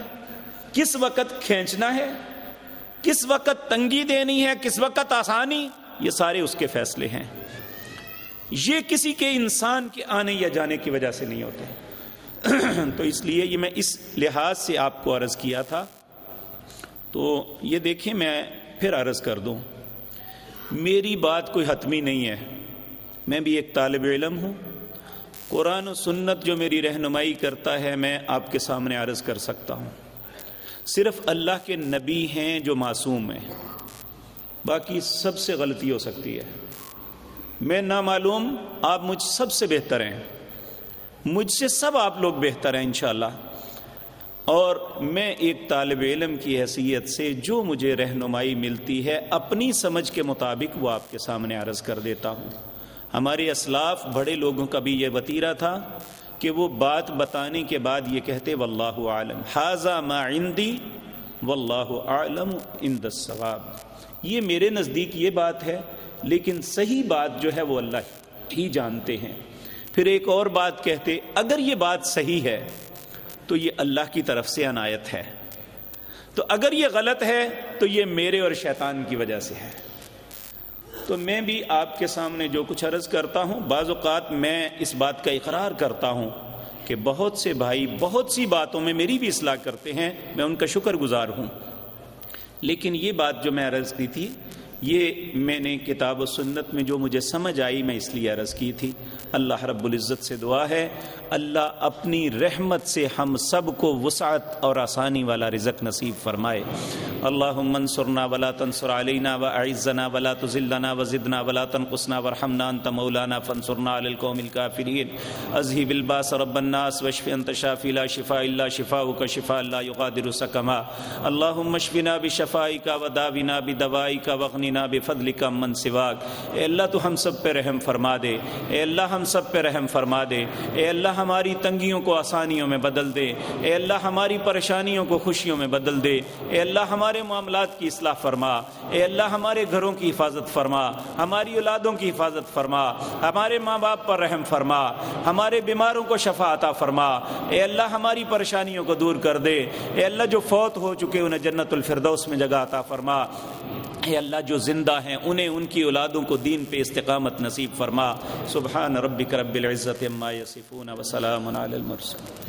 کس وقت کھینچنا ہے؟ کس وقت تنگی دینی ہے؟ کس وقت آسانی؟ یہ سارے اس کے فیصلے ہیں۔ یہ کسی کے انسان کے آنے یا جانے کی وجہ سے نہیں ہوتے۔ تو اس لیے یہ میں اس لحاظ سے آپ کو عرض کیا تھا۔ تو یہ دیکھیں، میں پھر عرض کر دوں۔ میری بات کوئی حتمی نہیں ہے۔ میں بھی ایک طالب علم ہوں۔ قرآن و سنت جو میری رہنمائی کرتا ہے، میں آپ کے سامنے عرض کر سکتا ہوں۔ صرف اللہ کے نبی ہیں جو معصوم ہیں۔ باقی سب سے غلطی ہو سکتی ہے۔ میں نامعلوم، آپ مجھ سب سے بہتر ہیں۔ مجھ سے سب آپ لوگ بہتر ہیں، انشاءاللہ۔ اور میں ایک طالب علم کی حیثیت سے جو مجھے رہنمائی ملتی ہے، اپنی سمجھ کے مطابق وہ آپ کے سامنے عرض کر دیتا ہوں۔ ہمارے اسلاف بڑے لوگوں کا بھی یہ وطیرہ تھا کہ وہ بات بتانے کے بعد یہ کہتے، واللہ عالم حاضہ ما عندی، واللہ عالم ان ثواب یہ میرے نزدیک یہ بات ہے، لیکن صحیح بات جو ہے وہ اللہ ہی جانتے ہیں۔ پھر ایک اور بات کہتے، اگر یہ بات صحیح ہے تو یہ اللہ کی طرف سے عنایت ہے۔ تو اگر یہ غلط ہے، تو یہ میرے اور شیطان کی وجہ سے ہے۔ تو میں بھی آپ کے سامنے جو کچھ عرض کرتا ہوں، بعض اوقات میں اس بات کا اقرار کرتا ہوں کہ بہت سے بھائی بہت سی باتوں میں میری بھی اصلاح کرتے ہیں، میں ان کا شکر گزار ہوں۔ لیکن یہ بات جو میں عرض کی تھی یہ میں نے کتاب و سنت میں جو مجھے سمجھ آئی، میں اس لیے عرض کی تھی۔ اللہ رب العزت سے دعا ہے۔ اللہ اپنی رحمت سے ہم سب کو وسعت اور آسانی والا رزق نصیب فرمائے۔ اللہ منصرنا ولا تنصر علینا و اعزنا ولا تذلنا وزدنا ولا تنقصنا ورحمنا انت مولانا فانصرنا علی القوم الكافرین۔ اذهب الباس رب الناس واشف انت شافی، لا شفاء الا شفاؤك شفاء لا يغادر سقما اللهم اشفنا بشفائك وداونا بدوائك واغننا بفضلك من سواك اے اللہ تو ہم سب پہ رحم فرما دے۔ اے اللہ ہم سب پہ رحم فرما دے۔ اے اللہ ہماری تنگیوں کو آسانیوں میں بدل دے۔ اے اللہ ہماری پریشانیوں کو خوشیوں میں بدل دے۔ اے اللہ ہمارے معاملات کی اصلاح فرما۔ اے اللہ ہمارے گھروں کی حفاظت فرما۔ ہماری اولادوں کی حفاظت فرما۔ ہمارے ماں باپ پر رحم فرما۔ ہمارے بیماروں کو شفا عطا فرما۔ اے اللہ ہماری پریشانیوں کو دور کر دے۔ اے اللہ جو فوت ہو چکے انہیں جنت الفردوس میں جگہ عطا فرما۔ اے اللہ جو زندہ ہیں، انہیں ان کی اولادوں کو دین پہ استقامت نصیب فرما۔ سبحان ربک رب العزت عما یصفون وسلام علی المرسلین۔